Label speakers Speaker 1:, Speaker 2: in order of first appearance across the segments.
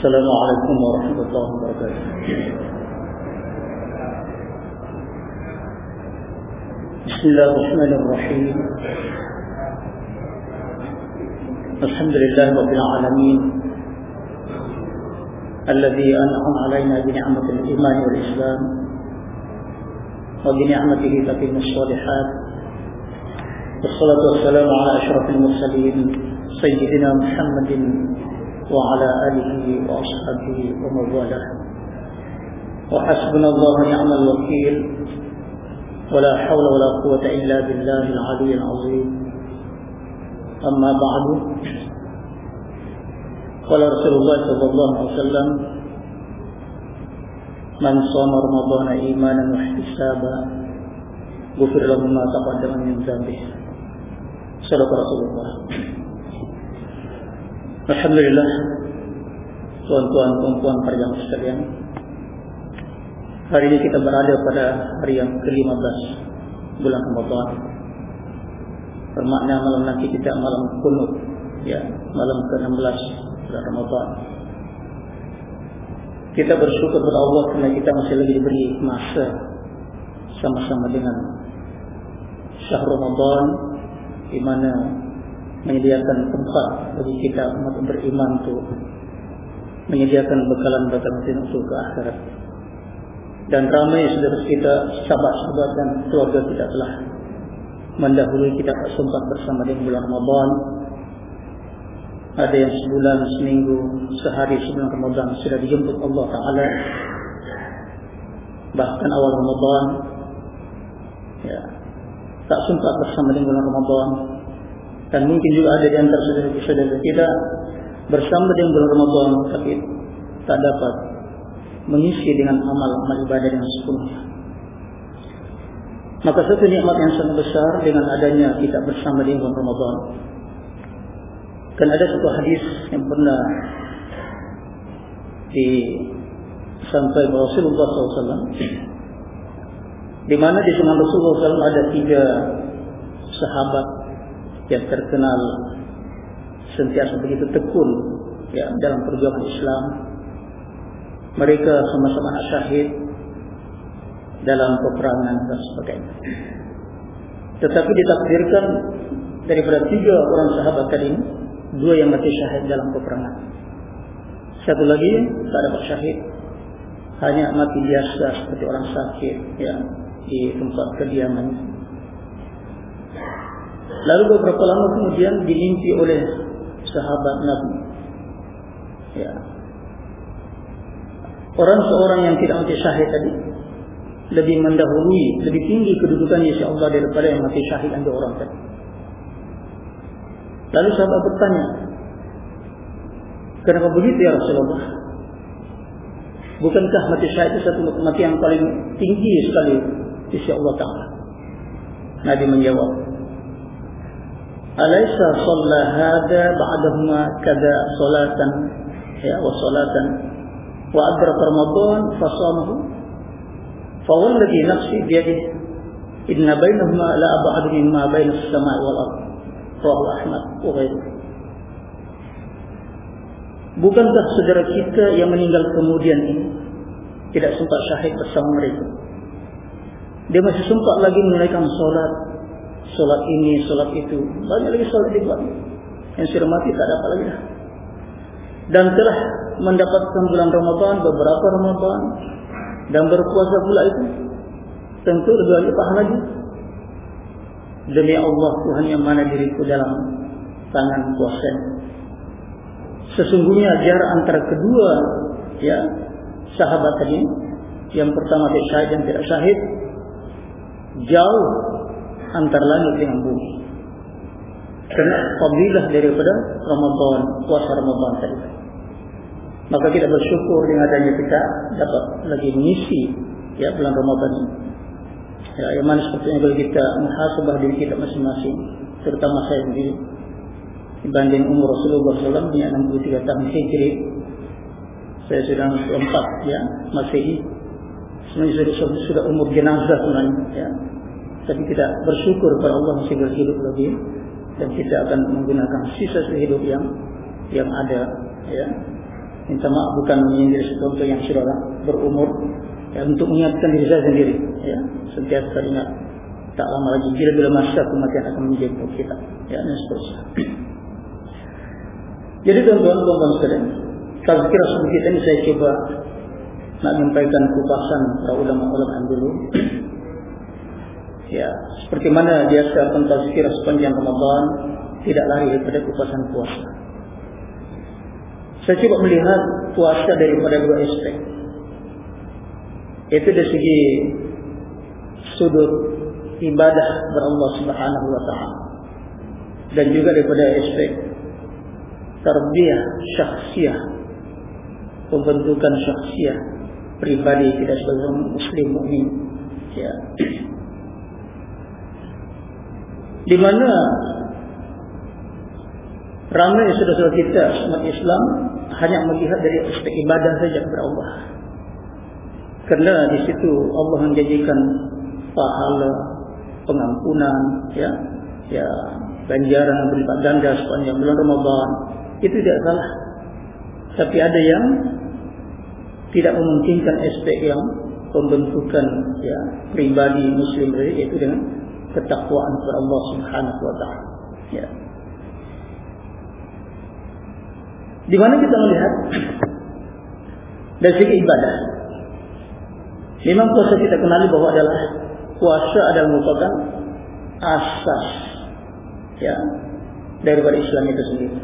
Speaker 1: السلام عليكم ورحمة الله وبركاته. بسم الله الرحمن الرحيم. الحمد لله رب العالمين. الذي أنعم علينا بنعمة الإيمان والإسلام وبنعمته تتم الصالحات. والصلاة والسلام على أشرف المرسلين سيدنا محمد وعلى آله وأصحابه ومن والاه. وحسبنا الله نعم الوكيل. ولا حول ولا قوة إلا بالله العلي العظيم. أما بعد. قال رسول الله صلى الله عليه وسلم من صام رمضان إيمانا واحتسابا غفر له ما تقدم من ذنبه. صدق رسول الله. Alhamdulillah. Tuan-tuan, perempuan, para jamaah sekalian. Hari ini kita berada pada hari yang ke-15 Bulan Ramadan. Bermakna malam nanti kita malam kunut ya, Malam ke-16 bulan Ramadan. Kita bersyukur kepada Allah Kerana kita masih lagi diberi masa Sama-sama dengan Syahr Ramadan Di mana menyediakan tempat bagi kita umat beriman untuk menyediakan bekalan-bekalan untuk ke akhirat. Dan ramai saudara kita, sahabat-sahabat dan keluarga kita telah mendahului kita sempat bersama di bulan Ramadan. Ada yang sebulan, seminggu, sehari sebelum Ramadan sudah dijemput Allah Ta'ala. Bahkan awal Ramadan, ya, tak sempat bersama di bulan Ramadan, dan mungkin juga ada di antara saudara-saudara kita bersama dengan bulan Ramadan tapi tak dapat mengisi dengan amal-amal ibadah yang sepenuhnya. Maka satu nikmat yang sangat besar dengan adanya kita bersama di bulan Ramadan. Dan ada satu hadis yang pernah disampaikan Rasulullah SAW di mana di zaman Rasulullah SAW ada tiga sahabat yang terkenal sentiasa begitu tekun ya dalam perjuangan Islam. Mereka sama-sama syahid dalam peperangan dan sebagainya. Tetapi ditakdirkan daripada tiga orang sahabat tadi dua yang mati syahid dalam peperangan. Satu lagi tak dapat syahid, hanya mati biasa seperti orang sakit ya di tempat kediaman Lalu beberapa lama kemudian dimimpi oleh sahabat Nabi. Ya. Orang seorang yang tidak mati syahid tadi lebih mendahului, lebih tinggi kedudukan Yesus Allah daripada yang mati syahid anda orang tadi. Lalu sahabat bertanya, kenapa begitu ya Rasulullah? Bukankah mati syahid itu satu mati yang paling tinggi sekali Yesus Allah Taala? Nabi menjawab, Alaysa shalla hada ba'dahuma kada salatan ya wa salatan wa adrak Ramadan fa shamahu fa wallahi nafsi bi inna bainahuma la ab'ad mimma baina as-sama'i wal ard rawahu Ahmad wa ghairuhu Bukankah saudara kita yang meninggal kemudian ini? Tidak sempat syahid bersama mereka? Dia masih sempat lagi menunaikan solat solat ini, solat itu. Banyak lagi solat dibuat. Yang sudah mati tak dapat lagi. Dan telah mendapatkan bulan Ramadan, beberapa Ramadan. Dan berpuasa pula itu. Tentu lebih banyak pahala lagi. Demi Allah Tuhan yang mana diriku dalam tangan puasa. Sesungguhnya jarak antara kedua ya sahabat tadi yang pertama tidak syahid dan tidak syahid jauh antara langit dengan bumi. Kerana fadilah daripada Ramadan, puasa Ramadan tadi. Maka kita bersyukur dengan adanya kita dapat lagi mengisi ya bulan Ramadan ini. Ya, yang mana sepertinya kalau kita menghasabah diri kita masing-masing, terutama saya sendiri, dibanding umur Rasulullah SAW punya 63 tahun hijri, saya sudah empat ya masih sebenarnya sudah, sudah umur jenazah sebenarnya ya tapi kita bersyukur kepada Allah masih berhidup lagi dan kita akan menggunakan sisa hidup yang yang ada ya. Minta maaf bukan menyindir sesuatu yang sudah berumur ya, untuk mengingatkan diri saya sendiri ya. Sentiasa ingat tak lama lagi bila-bila masa kematian akan menjemput kita ya dan seterusnya. Jadi tuan-tuan tuan-tuan sekalian tazkirah sedikit ini saya coba nak menyampaikan kupasan para ulama-ulama dulu ya. Seperti mana biasa akan tazkirah sepanjang Ramadan tidak lari daripada kupasan puasa. Saya coba melihat puasa daripada dua aspek. Itu dari segi sudut ibadah kepada Allah Subhanahu wa taala dan juga daripada aspek tarbiyah syakhsiyah pembentukan syakhsiyah pribadi kita sebagai muslim mukmin. Ya di mana ramai saudara-saudara kita umat Islam hanya melihat dari aspek ibadah saja kepada Allah. Kerana di situ Allah menjanjikan pahala pengampunan ya ya ganjaran berlipat ganda sepanjang bulan Ramadan. Itu tidak salah. Tapi ada yang tidak memungkinkan aspek yang pembentukan ya pribadi muslim itu dengan ketakwaan kepada Allah Subhanahu wa taala. Ya. Di mana kita melihat? Dari segi ibadah. Memang puasa kita kenali bahwa adalah puasa adalah merupakan asas ya daripada Islam itu sendiri.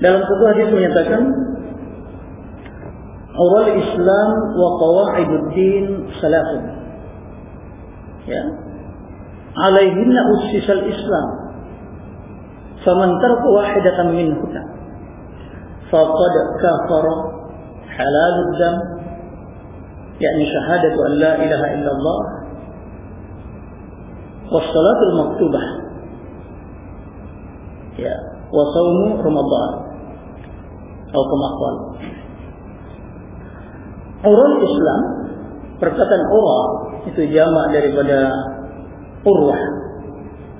Speaker 1: Dalam satu hadis menyatakan awal Islam wa qawaiduddin salafun ya alaihinna ussisal Islam faman tarku wahidatan minhunna faqad kafara halalud dam yakni syahadatu an la ilaha illallah wassalatul maktubah ya wa sawmu ramadan atau kemakwal Urul Islam perkataan urah itu jamak daripada urwah.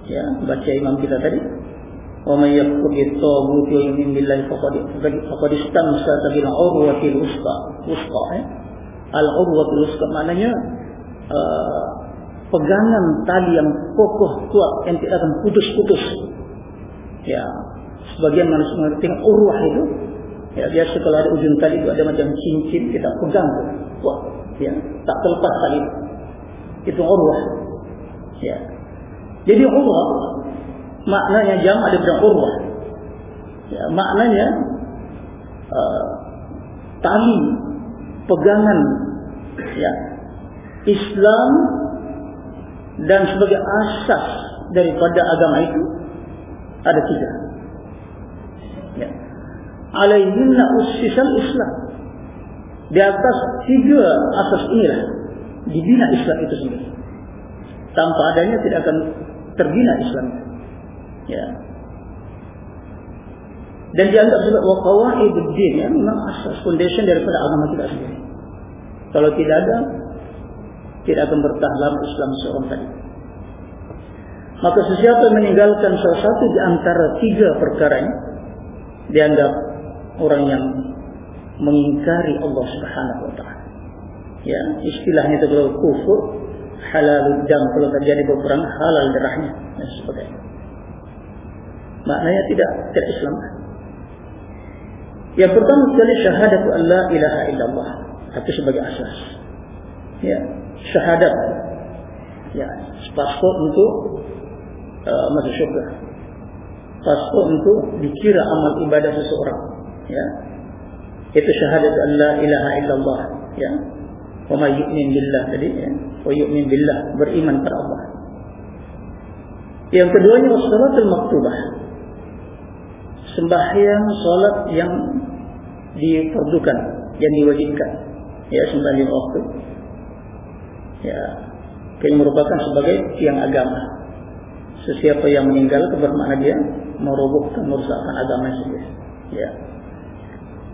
Speaker 1: Ya baca imam kita tadi. Wa may taghut wa yu'min billahi faqad faqad istamsaka bil urwatil wusta ya al urwatil wusta maknanya uh, pegangan tali yang kokoh kuat yang tidak akan putus-putus. Ya sebagian manusia mengerti urwah itu. Ya, biasa kalau ada ujung tali itu ada macam cincin kita pegang tu. Wah, ya, tak terlepas tali. Itu urwah. Ya. Jadi urwah maknanya jam ada pada urwah. Ya, maknanya uh, tali pegangan ya Islam dan sebagai asas daripada agama itu ada tiga alaihinna ussisal Islam. Di atas tiga asas inilah dibina Islam itu sendiri. Tanpa adanya tidak akan terbina Islam. Ya. Dan dianggap sebagai waqawaidud din ya, memang asas foundation daripada agama kita sendiri. Kalau tidak ada tidak akan bertahan dalam Islam seorang tadi. Maka sesiapa yang meninggalkan salah satu di antara tiga perkara ini dianggap orang yang mengingkari Allah Subhanahu wa taala. Ya, istilahnya itu kalau kufur halal dam kalau terjadi peperangan halal darahnya dan sebagainya. Maknanya tidak tidak Islam. Yang pertama sekali syahadat Allah ilaha illallah itu sebagai asas. Ya, syahadat. Ya, paspor untuk uh, masuk syurga. Paspor untuk dikira amal ibadah seseorang ya itu syahadat Allah ilaha illallah ya wa may yu'min billah tadi ya. Wa yu'min billah beriman kepada Allah. Yang keduanya salatul maktubah. Sembahyang salat yang diperdukan yang diwajibkan. Ya sembahyang waktu. Ya yang merupakan sebagai tiang agama. Sesiapa yang meninggal bermakna dia merobohkan merusakkan agama sendiri ya.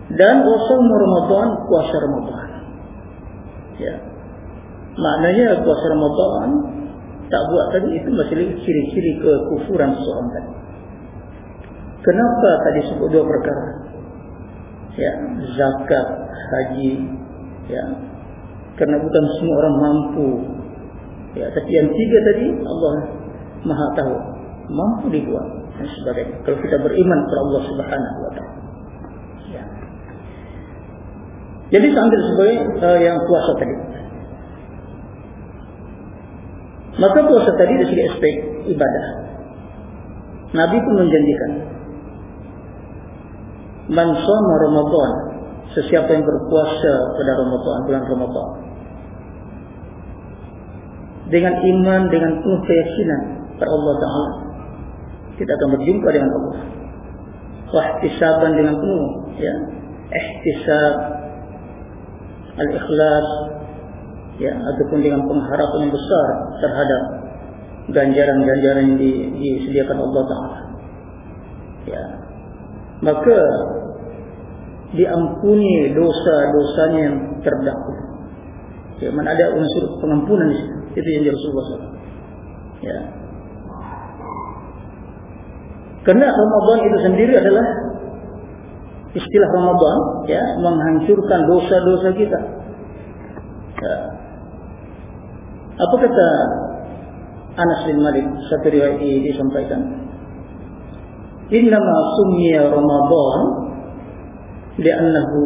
Speaker 1: Dan wasal Ramadan puasa Ramadan. Ya. Maknanya puasa Ramadan tak buat tadi itu masih ciri-ciri kekufuran seorang tadi. Kenapa tadi sebut dua perkara? ya zakat haji ya karena bukan semua orang mampu ya tapi yang tiga tadi Allah maha tahu mampu dibuat dan sebagainya kalau kita beriman kepada Allah Subhanahu wa taala ya jadi sambil sebagai uh, yang puasa tadi. Maka puasa tadi dari segi aspek ibadah. Nabi pun menjanjikan. Man sama Ramadan Sesiapa yang berpuasa pada Ramadan Bulan Ramadan Dengan iman Dengan penuh keyakinan Pada Allah Ta'ala Kita akan berjumpa dengan Allah. Wahtisaban dengan penuh ya. Ihtisab Al-ikhlas ya, Ataupun dengan pengharapan yang besar Terhadap Ganjaran-ganjaran yang disediakan Allah Ta'ala Ya maka diampuni dosa-dosanya yang terdahulu. Ya, mana ada unsur pengampunan. Itu yang Rasulullah SAW. Ya. Karena Ramadan itu sendiri adalah istilah Ramadan, ya, menghancurkan dosa-dosa kita. Ya. Apa kata Anas bin Malik satu riwayat ini disampaikan? Innama summiya Ramadan li'annahu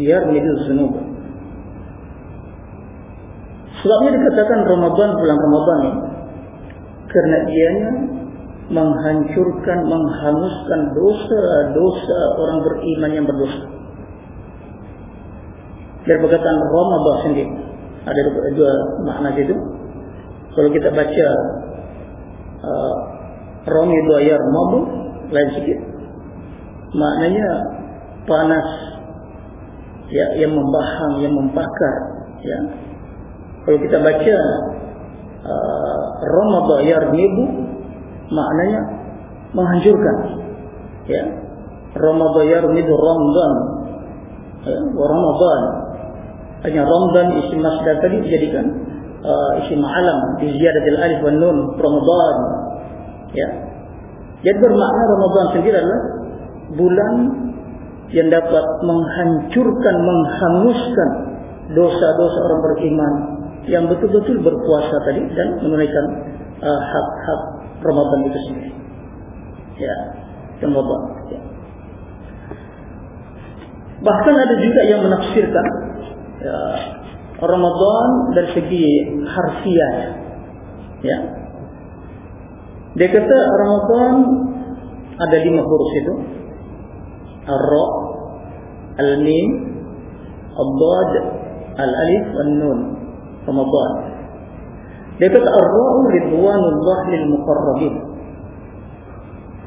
Speaker 1: yarmidul zunub. Sebabnya dikatakan Ramadan bulan Ramadan ini karena ianya menghancurkan, menghanguskan dosa-dosa orang beriman yang berdosa. Dari perkataan Ramadan sendiri ada dua, dua makna itu. Kalau kita baca uh, Romi doyar mabu lain sikit. Maknanya panas ya yang membahang, yang membakar ya. Kalau kita baca uh, Roma doyar nibu maknanya menghancurkan ya. Roma doyar nibu Ramadan ya, Ramadan hanya Ramadan isim masdar tadi dijadikan uh, isim alam di ziyadatil alif wan nun Ramadan Ya. Jadi bermakna Ramadan sendiri adalah bulan yang dapat menghancurkan, menghanguskan dosa-dosa orang beriman yang betul-betul berpuasa tadi dan menunaikan hak-hak uh, Ramadan itu sendiri. Ya, Ramadan. Ya. Bahkan ada juga yang menafsirkan ya, Ramadan dari segi harfiah. Ya, dia kata Ramadan ada lima huruf itu. Ar-Ra, Al-Mim, Ad-Dad, Al-Alif, An-Nun. Ramadan. Dia kata Ar-Ra ridwanullah lil muqarrabin.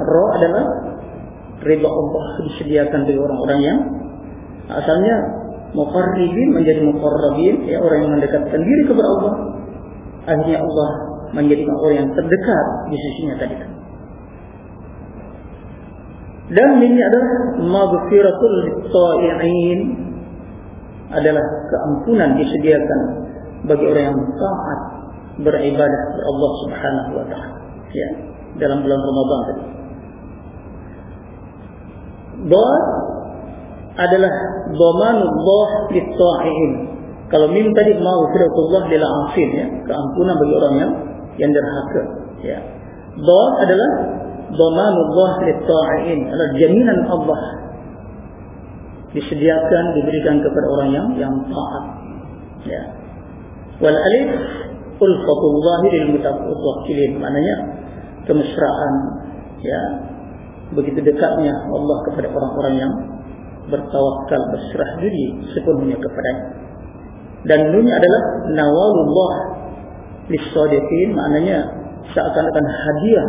Speaker 1: Ar-Ra adalah ridha Allah disediakan bagi orang-orang yang asalnya muqarribin menjadi muqarrabin ya orang yang mendekatkan diri kepada Allah. Akhirnya Allah menjadi orang yang terdekat di sisinya tadi. Dan ini adalah maghfiratul ta'i'in adalah keampunan disediakan bagi orang yang taat beribadah kepada Allah Subhanahu wa taala. Ya, dalam bulan Ramadan tadi. Doa adalah dhamanullah lit-ta'i'in. Kalau mim tadi maghfiratullah lil 'afin ya, keampunan bagi orang yang yang derhaka ya dhan adalah dhamanullah lit-ta'in adalah jaminan Allah disediakan diberikan kepada orang yang yang taat ya wal alif ulfatullah lil mutawakkilin maknanya kemesraan ya. Begitu dekatnya Allah kepada orang-orang yang bertawakal berserah diri sepenuhnya kepadanya dan ini adalah nawalullah Lissodiqin maknanya seakan-akan hadiah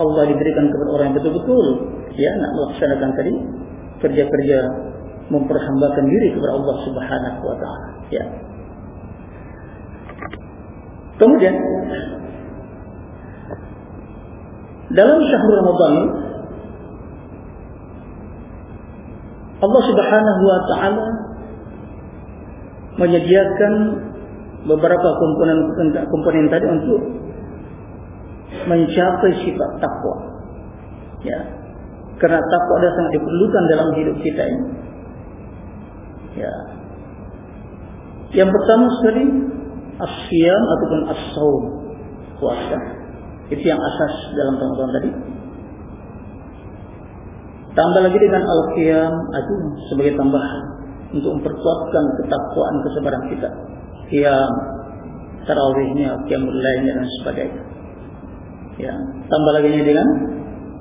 Speaker 1: Allah diberikan kepada orang yang betul-betul ya nak melaksanakan tadi kerja-kerja memperhambakan diri kepada Allah Subhanahu wa taala ya. Kemudian dalam syahrul Ramadan Allah Subhanahu wa taala menyediakan beberapa komponen komponen tadi untuk mencapai sifat takwa. Ya. Karena takwa adalah sangat diperlukan dalam hidup kita ini. Ya. Yang pertama sekali asyam ataupun as-saum puasa. Itu yang asas dalam Ramadan tadi. Tambah lagi dengan al-qiyam itu sebagai tambahan untuk memperkuatkan ketakwaan kesabaran kita. Qiyam tarawihnya, qiyamul lainnya dan sebagainya. Ya, tambah lagi dengan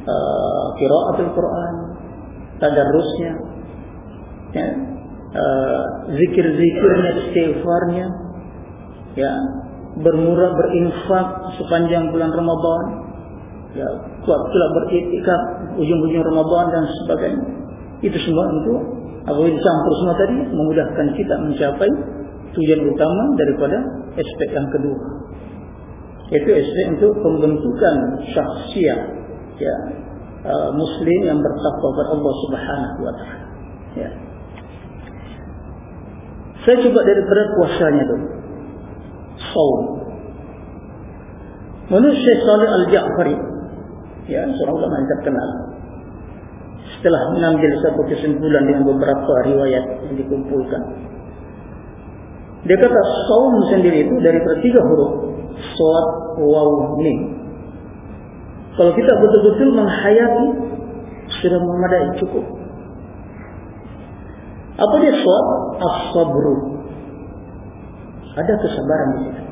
Speaker 1: uh, qiraatul Quran, tadarrusnya. Ya, uh, zikir-zikirnya, istighfarnya. Ya, bermurah berinfak sepanjang bulan Ramadan. Ya kuat pula beriktikaf ujung-ujung Ramadan dan sebagainya. Itu semua untuk apabila dicampur semua tadi memudahkan kita mencapai tujuan utama daripada aspek yang kedua. Itu aspek untuk pembentukan syakhsiah ya uh, muslim yang bertakwa kepada Allah Subhanahu wa taala. Ya. Saya coba daripada puasanya tu saum menurut Syekh Salih Al-Ja'fari? Ya seorang ulama yang terkenal setelah mengambil satu kesimpulan dengan beberapa riwayat yang dikumpulkan. Dia kata saum sendiri itu dari tiga huruf soat waw mim. Kalau kita betul-betul menghayati sudah memadai cukup. Apa dia soat as-sabru ada kesabaran di situ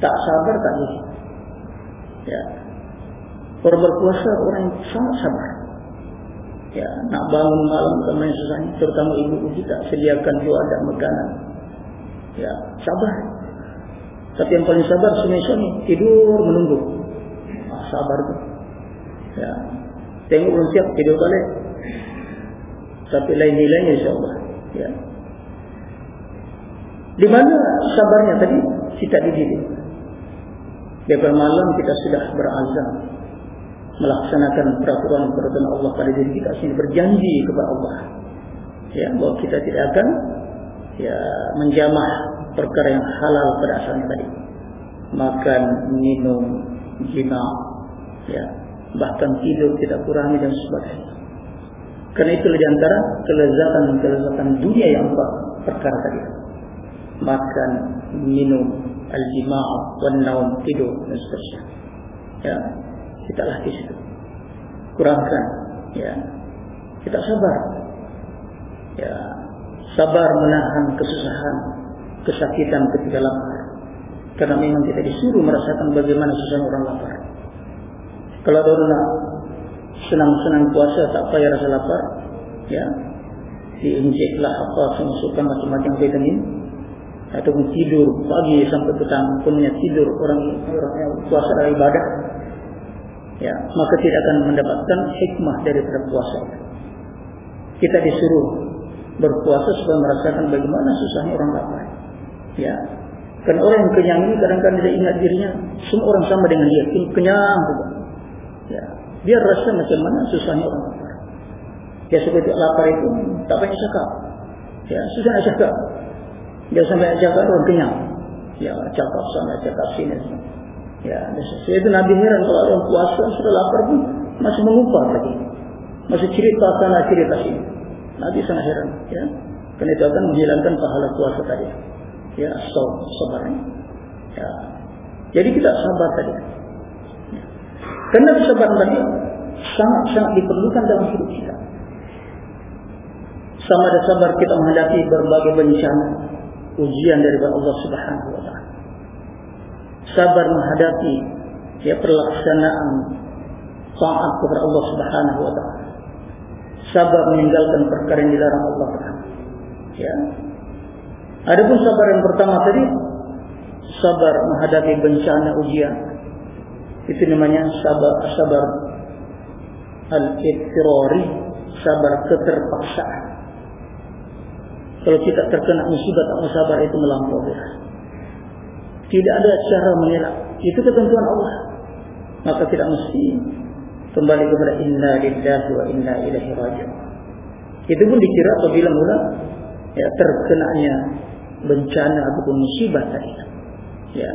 Speaker 1: tak sabar tak bisa ya Orang berpuasa orang yang sangat sabar. Ya, nak bangun malam teman susahnya, terutama ibu kita sediakan dua ada makanan. Ya, sabar. Tapi yang paling sabar suami-suami tidur menunggu. Ah, sabar tu. Ya. Tengok belum siap tidur balik. Tapi lain nilainya insya-Allah. Ya. Di mana sabarnya tadi? Kita dididik. Daripada malam kita sudah berazam. Melaksanakan peraturan-peraturan Allah pada diri kita. Sini berjanji kepada Allah. Ya bahwa kita tidak akan ya menjamah perkara yang halal pada asalnya tadi. Makan minum jima ya. Bahkan tidur tidak kurangi dan sebagainya. Karena itu di antara kelezatan-kelezatan dunia yang empat perkara tadi makan minum al-jima' wan naum tidur dan seterusnya ya kita di situ. Kurangkan, ya. Kita sabar, ya. Sabar menahan kesusahan, kesakitan ketika lapar. Karena memang kita disuruh merasakan bagaimana susah orang lapar. Kalau nak senang-senang puasa tak payah rasa lapar, ya. Diinjeklah apa, masukkan macam-macam vitamin, ataupun tidur pagi sampai petang punya tidur orang orang yang puasa dari ibadah ya, maka tidak akan mendapatkan hikmah dari puasa. Kita disuruh berpuasa supaya merasakan bagaimana susahnya orang lapar. Ya. Kan orang yang kenyang ini kadang-kadang tidak ingat dirinya semua orang sama dengan dia, kenyang juga. Ya. Biar rasa macam mana susahnya orang lapar. Ya seperti lapar itu tak banyak cakap. Ya, susah nak cakap. Dia sampai cakap orang kenyang. Ya, cakap sana, cakap sini. Ya, saya itu Nabi heran kalau orang puasa sudah lapar pun masih mengupah lagi. Masih cerita sana cerita sini. Nabi sangat heran. Ya. Kerana itu akan menghilangkan pahala puasa tadi. Ya, so, sabar. Ya. Jadi kita sabar tadi. Ya. Kerana kesabaran tadi sangat-sangat diperlukan dalam hidup kita. Sama ada sabar kita menghadapi berbagai bencana, ujian dari Allah Subhanahu Wa Taala sabar menghadapi ya pelaksanaan taat kepada Allah Subhanahu wa taala. Sabar meninggalkan perkara yang dilarang Allah. Ya. Adapun sabar yang pertama tadi sabar menghadapi bencana ujian. Itu namanya sabar sabar al-ittirari, sabar keterpaksaan. Kalau kita terkena musibah tak sabar itu melampaui. Tidak ada cara mengelak. Itu ketentuan Allah. Maka tidak mesti kembali kepada inna lillahi wa inna ilaihi raji'un. Itu pun dikira apabila mula ya terkenanya bencana ataupun musibah tadi. Ya.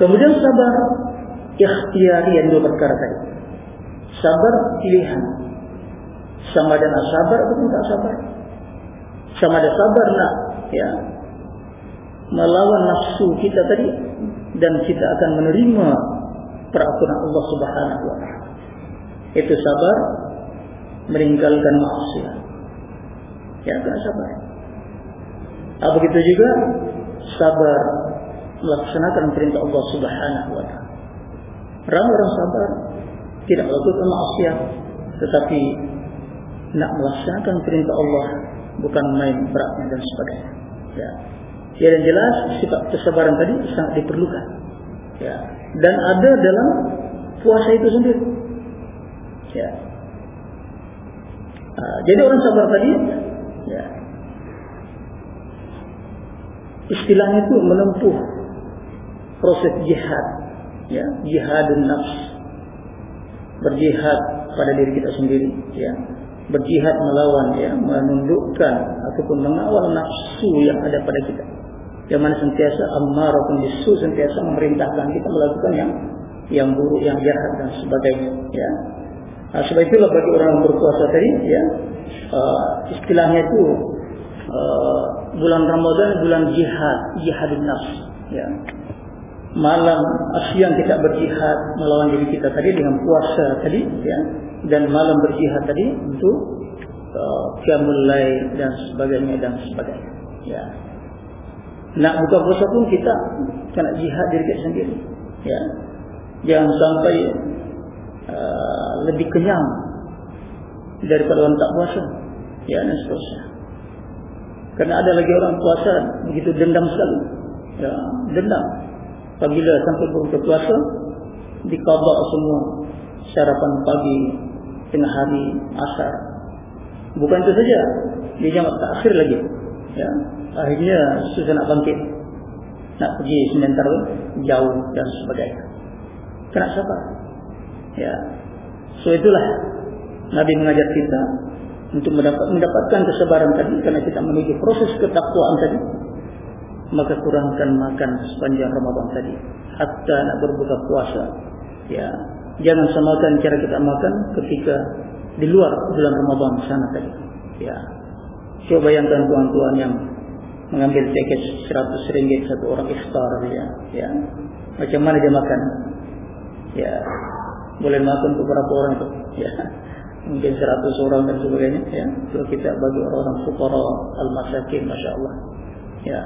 Speaker 1: Kemudian sabar ikhtiari yang dua perkara tadi. Sabar pilihan. Sama nak sabar atau tak sabar. Sama ada sabar nak ya, melawan nafsu kita tadi dan kita akan menerima peraturan Allah Subhanahu wa taala. Itu sabar meninggalkan maksiat. Ya, kena sabar. Apa begitu juga sabar melaksanakan perintah Allah Subhanahu wa taala. Orang-orang sabar tidak melakukan maksiat tetapi nak melaksanakan perintah Allah bukan main beratnya dan sebagainya. Ya. Ya dan jelas sifat kesabaran tadi sangat diperlukan. Ya. Dan ada dalam puasa itu sendiri. Ya. Uh, jadi orang sabar tadi ya. Istilahnya itu menempuh proses jihad. Ya, jihadun nafs. Berjihad pada diri kita sendiri, ya berjihad melawan ya menundukkan ataupun mengawal nafsu yang ada pada kita. Yang mana sentiasa ammaratun bisu sentiasa memerintahkan kita melakukan yang yang buruk yang jahat dan sebagainya ya. Nah, sebab itulah bagi orang yang berpuasa tadi ya uh, istilahnya itu uh, bulan Ramadan bulan jihad jihadun nafs ya. Malam asyam kita berjihad melawan diri kita tadi dengan puasa tadi ya dan malam berjihad tadi untuk uh, qiyamul lail dan sebagainya dan sebagainya. Ya. Nak buka puasa pun kita kena jihad diri kita sendiri. Ya. Jangan sampai uh, lebih kenyang daripada orang tak puasa. Ya dan seterusnya. Karena ada lagi orang puasa begitu dendam sekali. Ya, dendam. Apabila sampai berbuka puasa, dikabak semua sarapan pagi, tengah hari asar. Bukan itu saja, dia jamak terakhir lagi. Ya, akhirnya susah nak bangkit, nak pergi sebentar jauh dan sebagainya. Kena sabar. Ya, so itulah Nabi mengajar kita untuk mendapat, mendapatkan kesabaran tadi karena kita menuju proses ketakwaan tadi maka kurangkan makan sepanjang Ramadan tadi hatta nak berbuka puasa ya jangan samakan cara kita makan ketika di luar bulan Ramadan sana tadi. Ya. Coba bayangkan tuan-tuan yang mengambil tiket 100 ringgit satu orang iftar ya. ya. Macam mana dia makan? Ya. Boleh makan beberapa orang itu. Ya. Mungkin 100 orang dan sebagainya ya. Kalau kita bagi orang-orang fuqara al-masakin masya-Allah. Ya.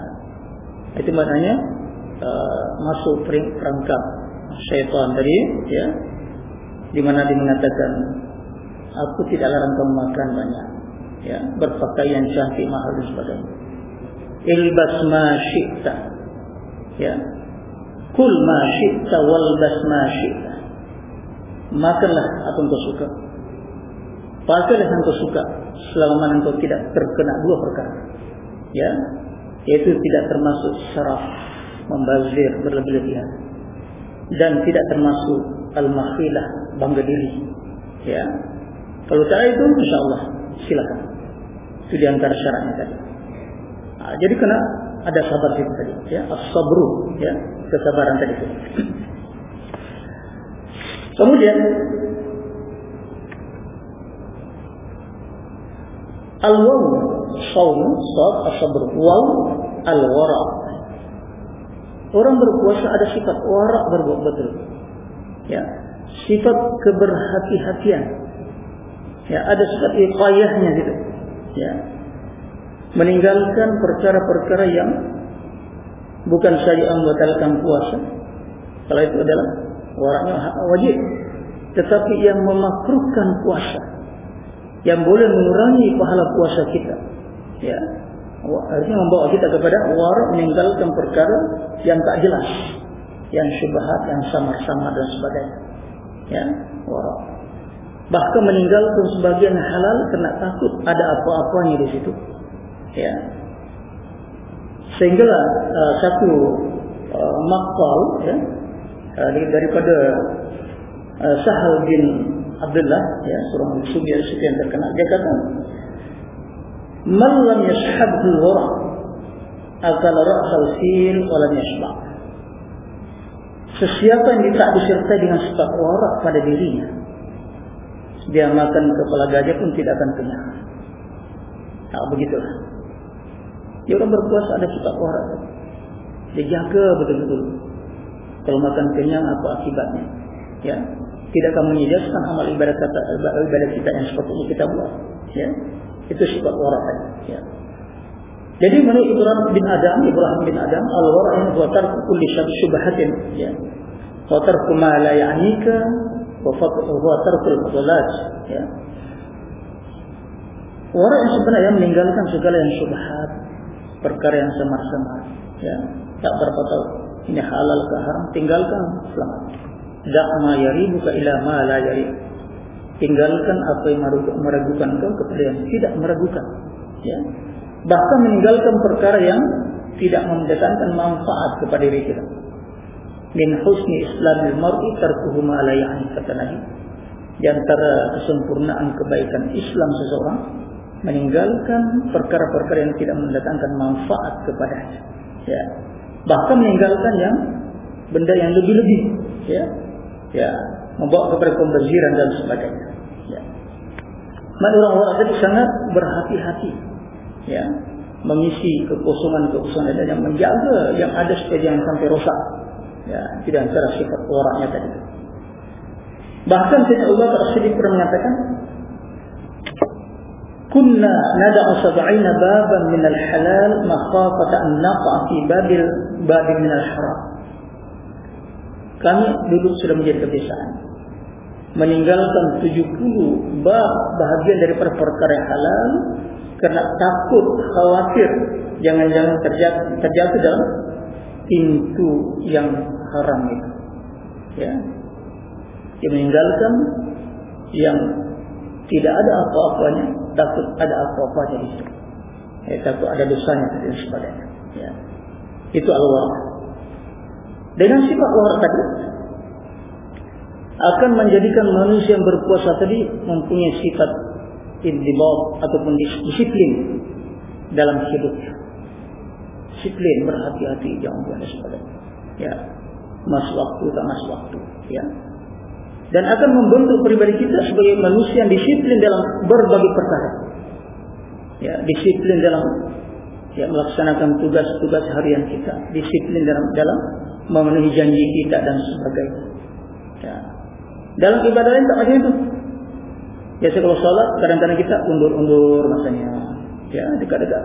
Speaker 1: Itu maknanya uh, masuk perangkap syaitan tadi ya di mana dia mengatakan aku tidak larang kamu makan banyak. Ya berpakaian cantik mahal dan sebagainya. Ilbas ma syi'ta. Ya. Kul ma syi'ta walbas ma syi'ta. Makanlah apa yang kau suka. Pakailah yang kau suka selama mana kau tidak terkena dua perkara. Ya. Yaitu tidak termasuk saraf membazir berlebih-lebihan. Dan tidak termasuk al-makhilah bangga diri. Ya. Kalau cara itu insyaallah silakan. Itu di antara syaratnya tadi. Nah, jadi kena ada sabar itu tadi, ya, as-sabru, ya, kesabaran tadi itu. Kemudian al-waw shaum sad as-sabr waw al-wara. Orang berpuasa ada sifat wara berbuat betul. Ya, sifat keberhati-hatian. Ya, ada sifat iqayahnya gitu. Ya. Meninggalkan perkara-perkara yang bukan saja membatalkan puasa. Kalau itu adalah waraknya wajib. Tetapi yang memakruhkan puasa. Yang boleh mengurangi pahala puasa kita. Ya. Artinya membawa kita kepada warak meninggalkan perkara yang tak jelas. Yang syubhat, yang samar-samar dan sebagainya. Ya warak. Bahkan meninggalkan sebagian halal kerana takut ada apa-apanya di situ. Ya. Sehingga uh, satu uh, makal ya uh, daripada uh, Sahal bin Abdullah ya seorang muslim yang sekian terkenal dia kata man lam yashhabul wara akal ra'sal fil wa lam yashba' Sesiapa yang tidak disertai dengan sifat warak pada dirinya dia makan kepala gajah pun tidak akan kenyang. Tak begitulah. Dia orang berpuasa ada sifat warak. Dia jaga betul-betul. Kalau makan kenyang apa akibatnya? Ya, tidak akan menyejaskan amal ibadat kita, ibadat kita yang seperti ini kita buat. Ya, itu sifat warak. Ya. Jadi menurut Ibrahim bin Adam, Ibrahim bin Adam, al-wara' ini huwa tarku kulli syubhatin, ya. Wa tarku ma la ya'nika wa huwa tarku al-fadlat, ya. Sebenarnya meninggalkan segala yang syubhat, perkara yang samar-samar, ya. Tak berapa tahu ini halal ke haram, tinggalkan selamat. Da' ma yaribuka ila ma la yarib. Tinggalkan apa yang meragukan kau kepada yang tidak meragukan. Ya bahkan meninggalkan perkara yang tidak mendatangkan manfaat kepada diri kita. Min husni islamil mar'i tarkuhu ma la kata Nabi. Di antara kesempurnaan kebaikan Islam seseorang meninggalkan perkara-perkara yang tidak mendatangkan manfaat kepada ya. Bahkan meninggalkan yang benda yang lebih-lebih ya. Ya, membawa kepada pembeziran dan sebagainya. Ya. Maka orang-orang tadi sangat berhati-hati ya. Mengisi kekosongan-kekosongan dan yang menjaga yang ada supaya jangan sampai rosak. Ya tidak antara sifat orangnya tadi. Bahkan Sayyidina Allah Rasulullah pernah mengatakan kunna nada'u sab'ina baban min al-halal makhafata an naqa fi babil babil min al-haram kami dulu sudah menjadi kebiasaan. Meninggalkan 70 bab bahagian daripada perkara yang halal kerana takut khawatir. Jangan-jangan terjatuh, terjatuh dalam pintu yang haram itu ya. Dia meninggalkan yang tidak ada apa-apanya takut ada apa-apanya di situ. Ya, takut ada dosanya dan sebagainya ya. itu Allah. Dengan sifat Allah tadi akan menjadikan manusia yang berpuasa tadi mempunyai sifat intibat ataupun disiplin dalam hidupnya. Disiplin berhati-hati jangan buat sebagainya. Ya, mas waktu tak mas waktu. Ya, dan akan membentuk pribadi kita sebagai manusia yang disiplin dalam berbagai perkara. Ya, disiplin dalam ya, melaksanakan tugas-tugas harian kita, disiplin dalam dalam memenuhi janji kita dan sebagainya. Ya. Dalam ibadah lain tak macam itu. Biasa kalau sholat, kadang-kadang kita undur-undur masanya. Ya, dekat-dekat.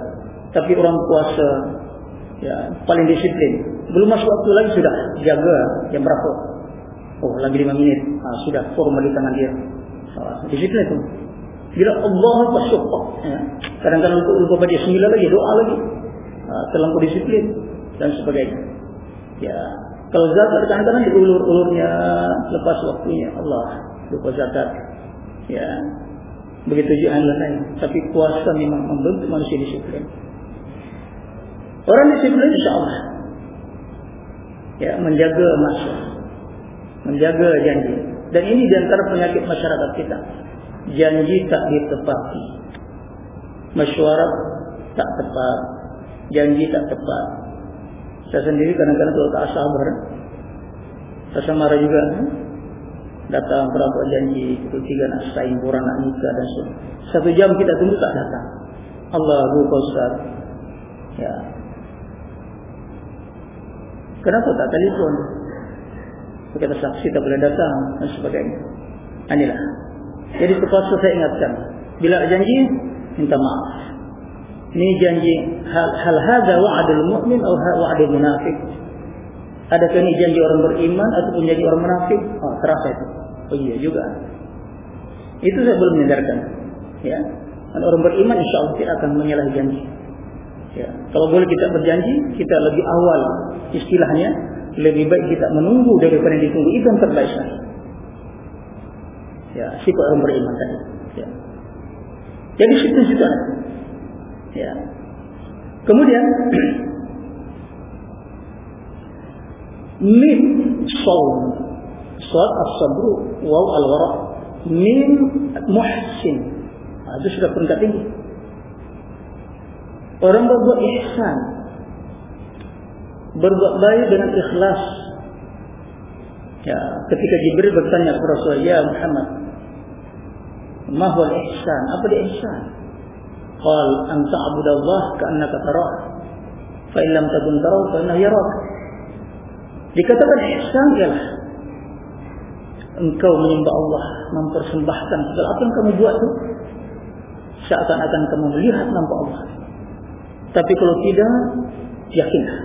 Speaker 1: Tapi orang puasa, ya, paling disiplin. Belum masuk waktu lagi sudah jaga yang berapa. Oh, lagi lima menit. Ah, sudah, formal di tangan dia. Ah, disiplin itu. Bila Allah bersyukur. Ya. Kadang-kadang lupa, lupa baca sembilan lagi, doa lagi. Ah, terlampau disiplin. Dan sebagainya. Ya, kalau zakat kadang-kadang diulur-ulurnya lepas waktunya. Allah, lupa zakat ya. Begitu juga yang lain. Tapi puasa memang membentuk manusia disiplin orang disiplin insya Allah ya menjaga masa. Menjaga janji. Dan ini diantara penyakit masyarakat kita. Janji tak ditepati. Mesyuarat tak tepat. Janji tak tepat. Saya sendiri kadang-kadang tak sabar rasa marah juga datang berapa janji itu tiga nak saing kurang nak nikah dan sebagainya. Satu jam kita tunggu tak datang. Allah Ustaz. Ya. Kenapa tak telefon? Kita saksi tak boleh datang dan sebagainya. Inilah. Jadi terpaksa saya ingatkan. Bila janji, minta maaf. Ini janji hal hal hada wa'adul mu'min atau wa'adul munafik. Adakah ini janji orang beriman ataupun janji orang munafik? Oh, terasa itu. Oh iya juga. Itu saya belum menyadarkan. Ya. Dan orang beriman insya Allah tidak akan menyalahi janji. Ya. Kalau boleh kita berjanji, kita lebih awal istilahnya, lebih baik kita menunggu daripada ditunggu. Itu yang terbaik. Ya, sifat orang beriman tadi. Ya. Jadi situ-situ Ya. Kemudian min saum Suat as-sabru waw al-wara min muhsin. Nah, itu sudah peringkat tinggi. Orang berbuat ihsan. Berbuat baik dengan ikhlas. Ya, ketika Jibril bertanya kepada Rasulullah, "Ya Muhammad, Ma huwa ihsan? Apa dia ihsan? Qal an ta'budallah ka'annaka tarah. Fa in lam takun tarahu fa innahu yarak. Dikatakan ihsan ialah engkau menyembah Allah, mempersembahkan segala apa yang kamu buat itu seakan-akan kamu melihat nampak Allah. Tapi kalau tidak, yakinlah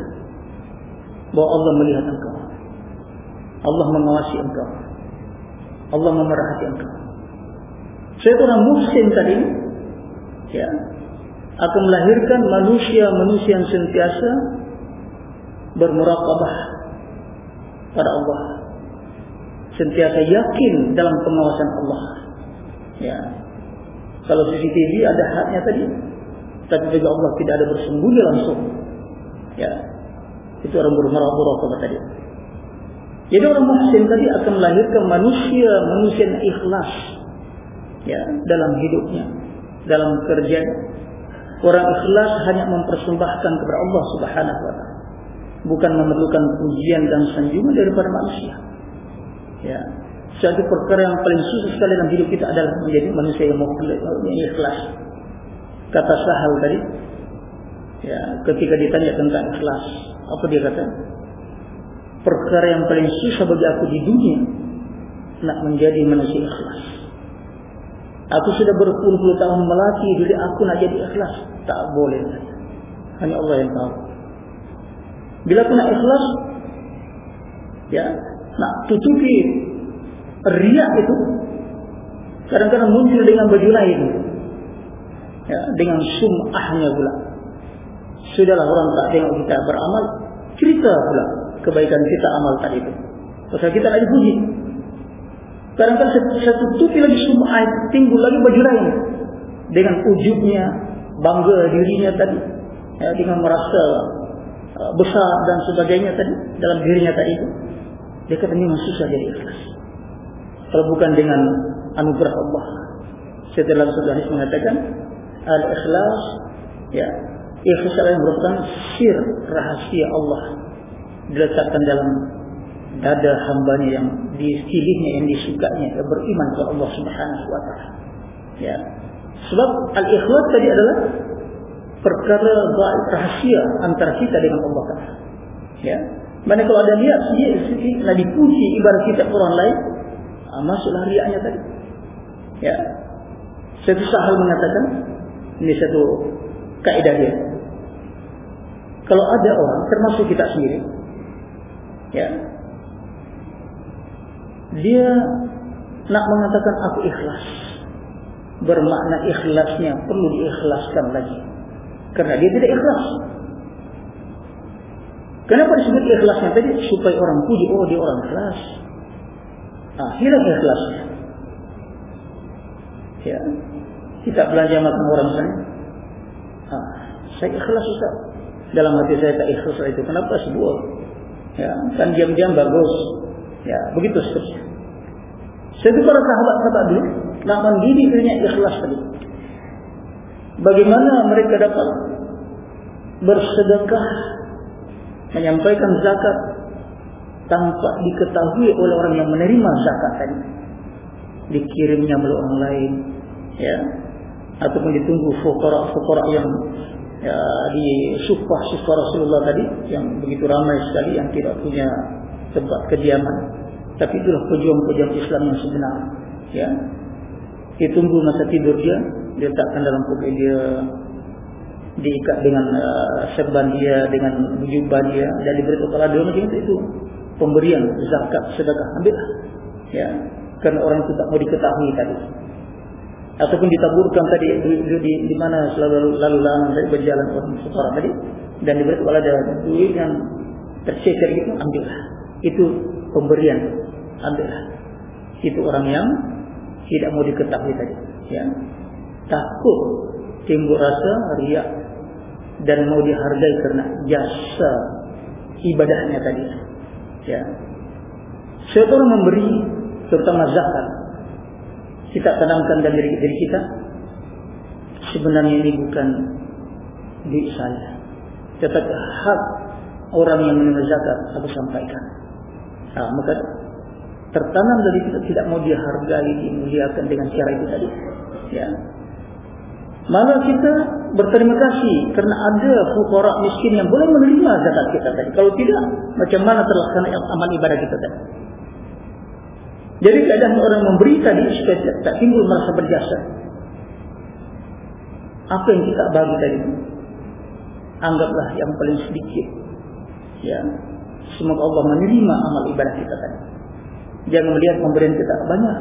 Speaker 1: bahwa Allah melihat engkau. Allah mengawasi engkau. Allah memerhati engkau. Saya orang muslim tadi ya, akan melahirkan manusia-manusia yang sentiasa bermurakabah pada Allah. Sentiasa yakin dalam pengawasan Allah. Ya. Kalau CCTV ada haknya tadi, tapi bagi Allah tidak ada bersembunyi langsung. Ya. Itu orang bermurakabah tadi. Jadi orang muhsin tadi akan melahirkan manusia, manusia ikhlas ya, dalam hidupnya, dalam kerja. Orang ikhlas hanya mempersembahkan kepada Allah Subhanahu wa taala. Bukan memerlukan pujian dan sanjungan daripada manusia. Ya. Satu perkara yang paling susah sekali dalam hidup kita adalah menjadi manusia yang ikhlas. Kata Sahal tadi, ya, ketika ditanya tentang ikhlas, apa dia kata? Perkara yang paling susah bagi aku di dunia nak menjadi manusia ikhlas. Aku sudah berpuluh-puluh tahun melatih diri aku nak jadi ikhlas. Tak boleh. Hanya Allah yang tahu. Bila aku nak ikhlas, ya, nak tutupi riak itu, kadang-kadang muncul dengan baju lain. Ya, dengan sum'ahnya pula. Sudahlah orang tak tengok kita beramal, cerita pula kebaikan kita amal tadi itu. Pasal kita nak dipuji. Kadang-kadang saya tutupi lagi air, timbul lagi baju lain. Dengan ujubnya, bangga dirinya tadi. Ya, dengan merasa uh, besar dan sebagainya tadi. Dalam dirinya tadi itu. Dia kata memang susah jadi ikhlas. Kalau bukan dengan anugerah Allah. Setelah sudah mengatakan. Al-ikhlas. Ya. Ikhlas adalah yang merupakan sir rahasia Allah. Diletakkan dalam dada hambanya yang disilihnya yang disukanya yang beriman kepada Allah Subhanahu taala. Ya. Sebab al-ikhlas tadi adalah perkara rahasia antara kita dengan Allah. Ya. Mana kalau ada dia sisi nak dipuji ibarat kita orang lain, ah, masuklah riaknya tadi. Ya. Satu sahal mengatakan ini satu kaidah dia. Kalau ada orang termasuk kita sendiri ya dia nak mengatakan aku ikhlas bermakna ikhlasnya perlu diikhlaskan lagi karena dia tidak ikhlas kenapa disebut ikhlasnya tadi supaya orang puji oh dia orang ikhlas. Ah hilang ikhlasnya ya. Kita belanja makan orang sana. Ah saya ikhlas Ustaz. Dalam hati saya tak ikhlas itu. Kenapa? Sebuah. Ya kan diam-diam bagus. Ya, begitu seterusnya. Jadi para sahabat-sahabat dulu nak mendidik dirinya ikhlas tadi. Bagaimana mereka dapat bersedekah menyampaikan zakat tanpa diketahui oleh orang yang menerima zakat tadi. Dikirimnya melalui orang lain, ya, ataupun ditunggu fukara-fukara yang ya, di supah-supah Rasulullah tadi yang begitu ramai sekali yang tidak punya tempat kediaman. Tapi itulah pejuang-pejuang Islam yang sebenar ya. Dia tunggu masa tidur dia dia letakkan dalam pokok dia diikat dengan uh, serban dia dengan jubah dia dan diberitahu kalau dia macam itu, itu. Pemberian zakat sedekah. Ambillah ya. Kerana orang itu tak mau diketahui tadi. Ataupun ditaburkan tadi di, di, di, di mana selalu lalu lalang dari berjalan orang seorang tadi dan diberitahu kalau ada duit yang tercecer itu ambillah itu pemberian. Ambillah itu orang yang tidak mau diketahui tadi. Ya. Takut timbul rasa riak dan mau dihargai karena jasa ibadahnya tadi ya setiap orang memberi terutama zakat kita tanamkan dalam diri, diri kita sebenarnya ini bukan di saya tetapi hak orang yang menerima zakat aku sampaikan Ha, maka tertanam dari kita tidak mau dihargai, dimuliakan dengan cara itu tadi. Ya. Malah kita berterima kasih kerana ada fukara miskin yang boleh menerima zakat kita tadi. Kalau tidak, macam mana terlaksana amal ibadah kita tadi? Jadi kadang orang memberi tadi supaya tak timbul merasa berjasa. Apa yang kita bagi tadi? Anggaplah yang paling sedikit. Ya. Semoga Allah menerima amal ibadah kita tadi. Jangan melihat pemberian kita banyak.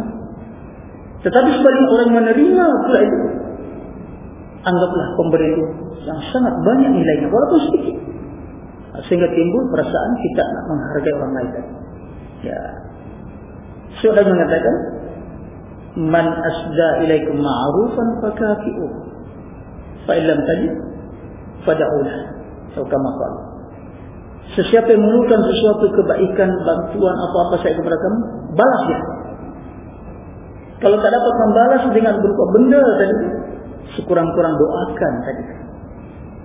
Speaker 1: Tetapi sebaliknya orang menerima pula itu. Anggaplah pemberian itu yang sangat banyak nilainya. Walaupun sedikit. Sehingga timbul perasaan kita nak menghargai orang lain. Ya. Sudah mengatakan. Man asda ilaikum ma'rufan fakafi'uh. Fa'ilam tadi. Fada'ulah. Kamakal. Sesiapa yang mengeluhkan sesuatu kebaikan, bantuan apa-apa saya kepada kamu, balas. Kalau tak dapat membalas dengan berupa benda tadi, sekurang-kurang doakan tadi.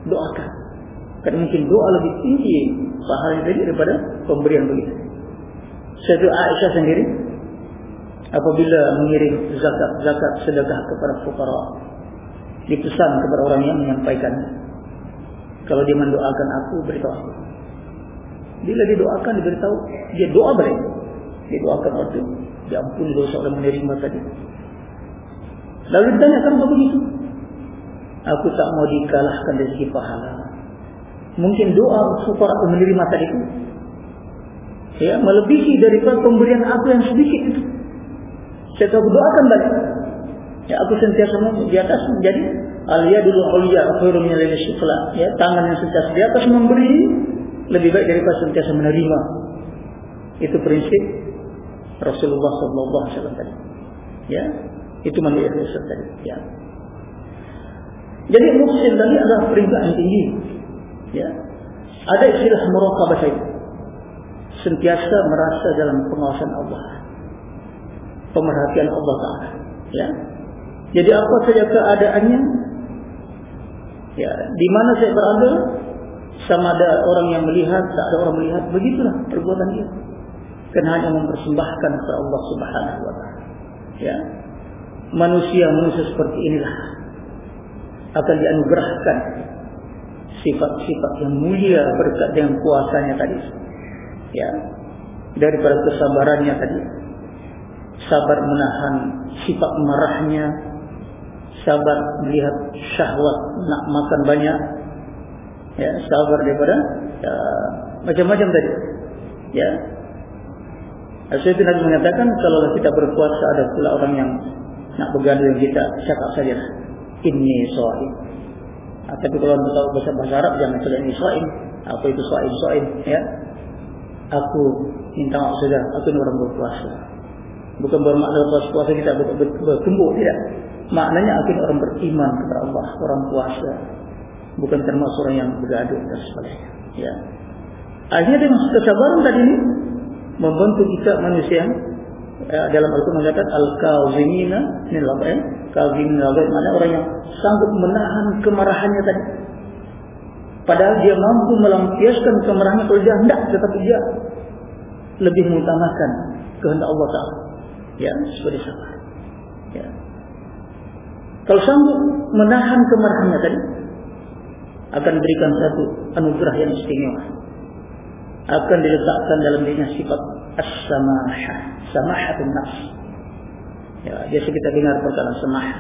Speaker 1: Doakan. Karena mungkin doa lebih tinggi pahalanya tadi daripada pemberian begitu. Saya Aisyah sendiri, apabila mengirim zakat, zakat sedekah kepada fukara, dipesan kepada orang yang menyampaikan. Kalau dia mendoakan aku, beritahu aku. Bila didoakan diberitahu dia doa balik. Dia doakan waktu diampuni dosa orang menerima tadi. Lalu ditanya kenapa begitu? Aku tak mau dikalahkan dari segi pahala. Mungkin doa supaya aku menerima tadi itu ya melebihi daripada pemberian aku yang sedikit itu. Saya tahu doakan balik. Ya aku sentiasa di atas menjadi aliyadul uliya khairu min al Ya tangan yang sentiasa di atas memberi lebih baik daripada sentiasa menerima. Itu prinsip Rasulullah wasallam tadi. Ya, itu manusia tadi. Ya. Jadi muhsin tadi adalah peringkat yang tinggi. Ya. Ada istilah muraqabah itu. Sentiasa merasa dalam pengawasan Allah. Pemerhatian Allah Taala. Ya. Jadi apa saja keadaannya? Ya, di mana saya berada, sama ada orang yang melihat, tak ada orang melihat, begitulah perbuatan dia. Karena hanya mempersembahkan kepada Allah Subhanahu wa taala. Ya. Manusia-manusia seperti inilah akan dianugerahkan sifat-sifat yang mulia berkat dengan kuasanya tadi. Ya. Daripada kesabarannya tadi. Sabar menahan sifat marahnya, sabar melihat syahwat nak makan banyak, ya sabar daripada ya, macam-macam tadi ya Nabi mengatakan kalau kita berpuasa ada pula orang yang nak bergaduh dengan kita cakap saja ini soal nah, tapi kalau anda tahu bahasa bahasa Arab jangan cakap ini soal apa itu soal soal ya. Aku minta maaf saja. Aku ini orang berpuasa. Bukan bermakna puasa puasa kita bertumbuh tidak. Maknanya aku ini orang beriman kepada Allah orang puasa. Bukan termasuk orang yang bergaduh dan sebagainya. Ya. Akhirnya dengan kesabaran tadi ini membantu kita manusia dalam Al-Quran mengatakan apa ya? Kazimina mana orang yang sanggup menahan kemarahannya tadi. Padahal dia mampu melampiaskan kemarahannya kalau dia hendak, tetapi dia lebih mengutamakan kehendak Allah Taala. Ya, seperti sabar. Ya. Kalau sanggup menahan kemarahannya tadi, akan berikan satu anugerah yang istimewa. Akan diletakkan dalam dirinya sifat as-samahah, samahatun nafs. Ya, biasa kita dengar perkataan samahah.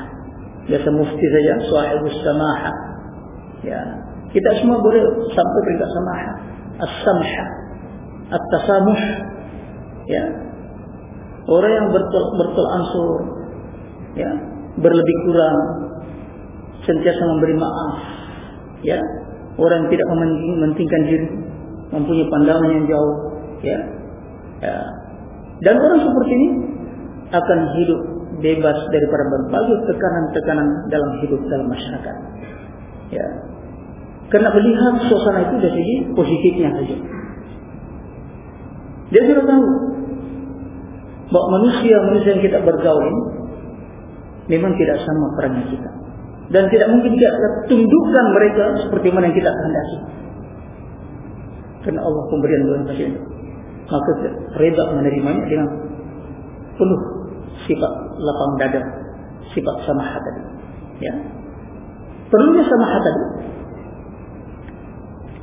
Speaker 1: Biasa mufti saja sahibus samahah. Ya, kita semua boleh sampai peringkat samahah, as-samhah, at-tasamuh. Ya. Orang yang bertul, bertul ansur, ya, berlebih kurang, sentiasa memberi maaf, ya orang tidak mementingkan diri mempunyai pandangan yang jauh ya, ya. dan orang seperti ini akan hidup bebas daripada berbagai tekanan-tekanan dalam hidup dalam masyarakat ya karena melihat suasana itu dari segi positifnya saja dia sudah tahu bahawa manusia-manusia yang kita bergaul ini memang tidak sama perannya kita dan tidak mungkin kita tundukkan mereka seperti mana yang kita kehendaki. Karena Allah pemberian Tuhan kasih itu. Maka reda menerimanya dengan penuh sifat lapang dada, sifat samah tadi. Ya. Perlunya samah tadi.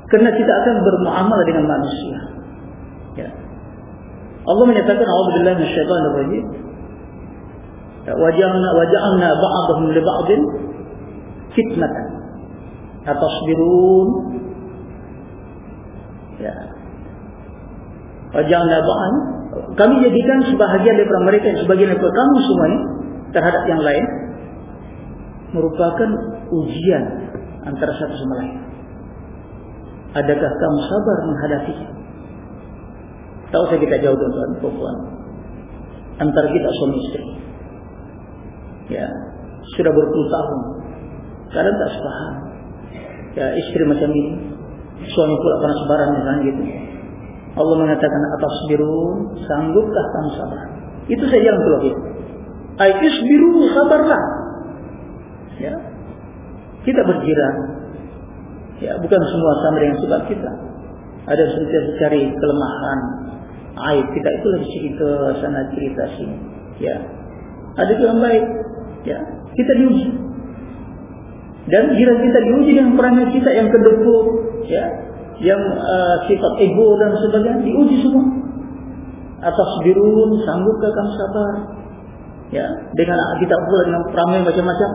Speaker 1: Karena kita akan bermuamalah dengan manusia. Ya. Allah menyatakan a'udzubillahi minasyaitonir rajim. Waja'alna waja'alna ba'dahum li ba'din fitnatan. Atasbirun? Ya. Waja'alna ba'an kami jadikan sebahagian daripada mereka sebagian daripada kamu semua ini terhadap yang lain merupakan ujian antara satu sama lain. Adakah kamu sabar menghadapinya? Tahu saya kita jauh tuan-tuan, perempuan. Antara kita suami istri. Ya, sudah berpuluh tahun. Kadang tak sepaham. Ya, istri macam ini. Suami pula pernah sebaran misalnya gitu. Allah mengatakan atas biru, sanggupkah kamu sabar? Itu saja yang keluar. Aikis biru, sabarlah. Ya, kita berjiran. Ya, bukan semua sama dengan sebab kita. Ada sentiasa cari kelemahan, aib kita itu lebih cerita sana cerita sini. Ya, ada yang baik. Ya, kita diuji. Dan jiran kita diuji dengan perangai kita yang kedekut. Ya, yang uh, sifat ego dan sebagainya diuji semua. Atas birun sanggup ke kamu sabar? Ya dengan kita pula dengan peramai macam-macam.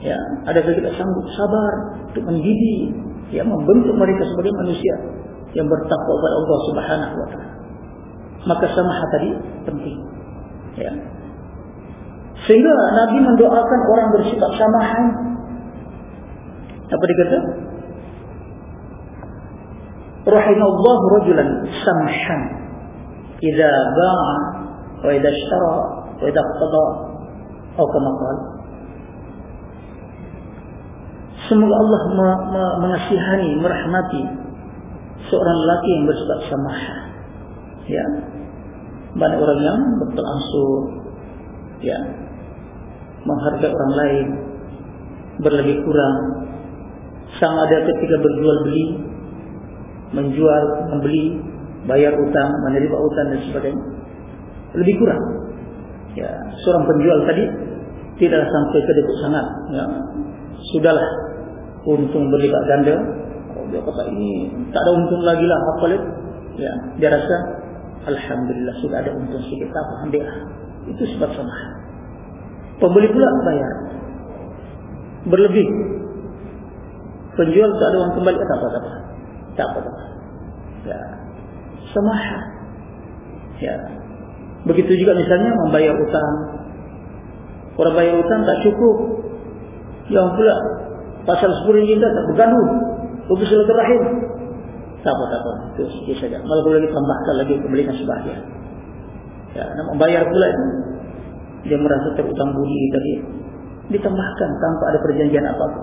Speaker 1: Ya ada kita sanggup sabar untuk mendidik ya membentuk mereka sebagai manusia yang bertakwa kepada Allah Subhanahu wa taala? Maka samaha tadi penting. Ya. Sehingga Nabi mendoakan orang bersifat samahan. Apa dikata rahimallahu rajulan samhan idza ba'a wa idza ishtara wa idza qada atau kama qala Semoga Allah mengasihani, merahmati seorang lelaki yang bersifat samah. Ya. Banyak orang yang bertelangsur ya. Menghargai orang lain berlebih kurang sama ada ketika berjual beli menjual, membeli, bayar utang, menerima utang dan sebagainya. Lebih kurang. Ya, seorang penjual tadi tidak sampai ke dekat sangat. Ya, sudahlah untung berlipat ganda. Oh, dia kata ini tak ada untung lagi lah apa lihat. Ya, dia rasa Alhamdulillah sudah ada untung sedikit apa ambil Itu sebab sama. Pembeli pula bayar berlebih. Penjual tak ada uang kembali atau apa-apa tak apa-apa. Ya. Semaha. Ya. Begitu juga misalnya membayar utang. Orang bayar utang tak cukup. Yang pula pasal 10 ringgit tak bergaduh. Untuk silaturahim. Tak apa-apa. Itu sikit saja. Malah boleh ditambahkan lagi kembalikan sebahagian. Ya, nak membayar pula itu. Dia merasa terutang budi tadi. Ditambahkan tanpa ada perjanjian apa-apa.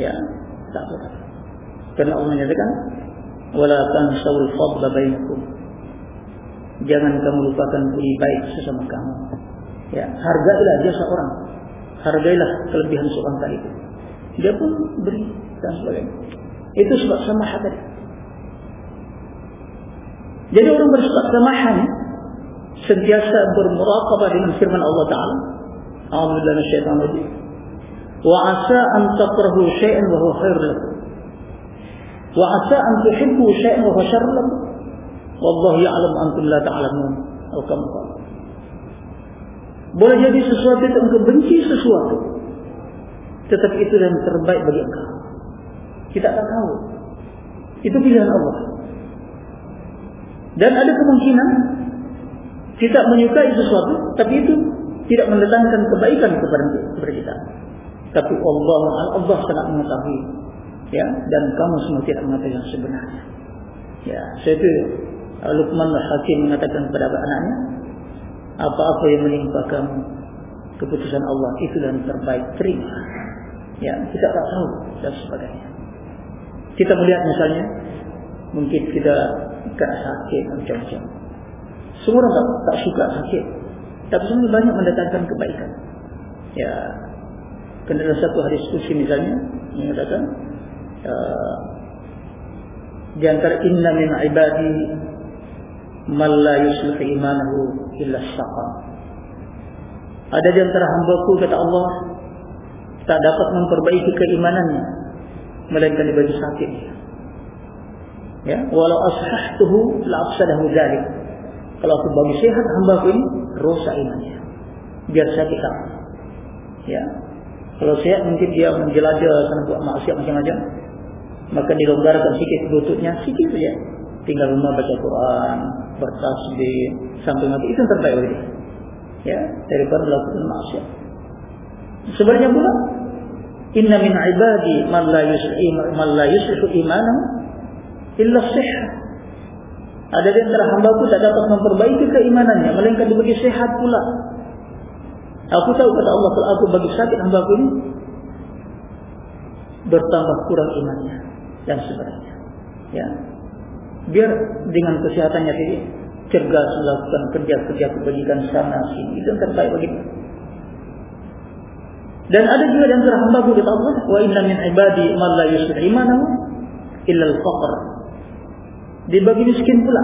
Speaker 1: Ya, tak apa-apa. Karena Allah menyatakan wala tansawul fadla bainakum. Jangan kamu lupakan budi baik sesama kamu. Ya, hargailah dia seorang. Hargailah kelebihan seorang tadi itu. Dia pun beri dan sebagainya. Itu sebab sama hati. Jadi orang bersifat samahan sentiasa bermuraqabah dengan firman Allah Taala. Alhamdulillah syaitan rajim. Wa asa an takrahu syai'an wa huwa khair lakum. Wa asa an tuhibbu syai'an wa syarr lakum. Wallahu ya'lam antum la ta'lamun. Al-Kamqal. Boleh jadi sesuatu itu engkau benci sesuatu. Tetapi itu yang terbaik bagi engkau. Kita tak tahu. Itu pilihan Allah. Dan ada kemungkinan kita menyukai sesuatu, tapi itu tidak mendatangkan kebaikan kepada kita. Tapi Allah Allah sangat mengetahui ya dan kamu semua tidak mengetahui yang sebenarnya. Ya saya itu uh, Luqman Hakim mengatakan kepada anaknya apa-apa yang menimpa kamu keputusan Allah itu yang terbaik terima. Ya kita tak tahu dan sebagainya. Kita melihat misalnya mungkin kita kena sakit macam-macam. Semua orang tak, tak suka sakit. Tapi sebenarnya banyak mendatangkan kebaikan. Ya kena satu hari diskusi misalnya mengatakan Uh, di antara inna min ibadi man la yuslih imanahu illa saqam Ada di antara hamba-Ku kata Allah tak dapat memperbaiki keimanannya melainkan dibagi sakit. Ya, walau ashahtuhu la afsadahu dzalik. Kalau aku bagi sehat hamba-Ku ini, rosak imannya. Biar sakit. Ya. Kalau sehat mungkin dia menjelajah sana buat maksiat macam-macam. Maka dilonggarkan sikit lututnya, sikit saja. Tinggal rumah baca Quran, bertasbih sampai mati itu yang terbaik bagi dia. Ya, daripada melakukan maksiat. Sebenarnya pula Inna min ibadi man la yusri man la yusrihu illa sihah. Ada di antara hamba-Ku tak dapat memperbaiki keimanannya melainkan diberi sehat pula. Aku tahu kata Allah kalau aku bagi sakit hamba-Ku ini bertambah kurang imannya dan sebagainya. Ya. Biar dengan kesehatannya tadi cergas melakukan kerja-kerja kebajikan sana sini itu yang terbaik bagi dia. Dan ada juga di antara hamba kata Allah, wa inna min ibadi man la yusri imanahu illa al-faqr. Dibagi miskin pula.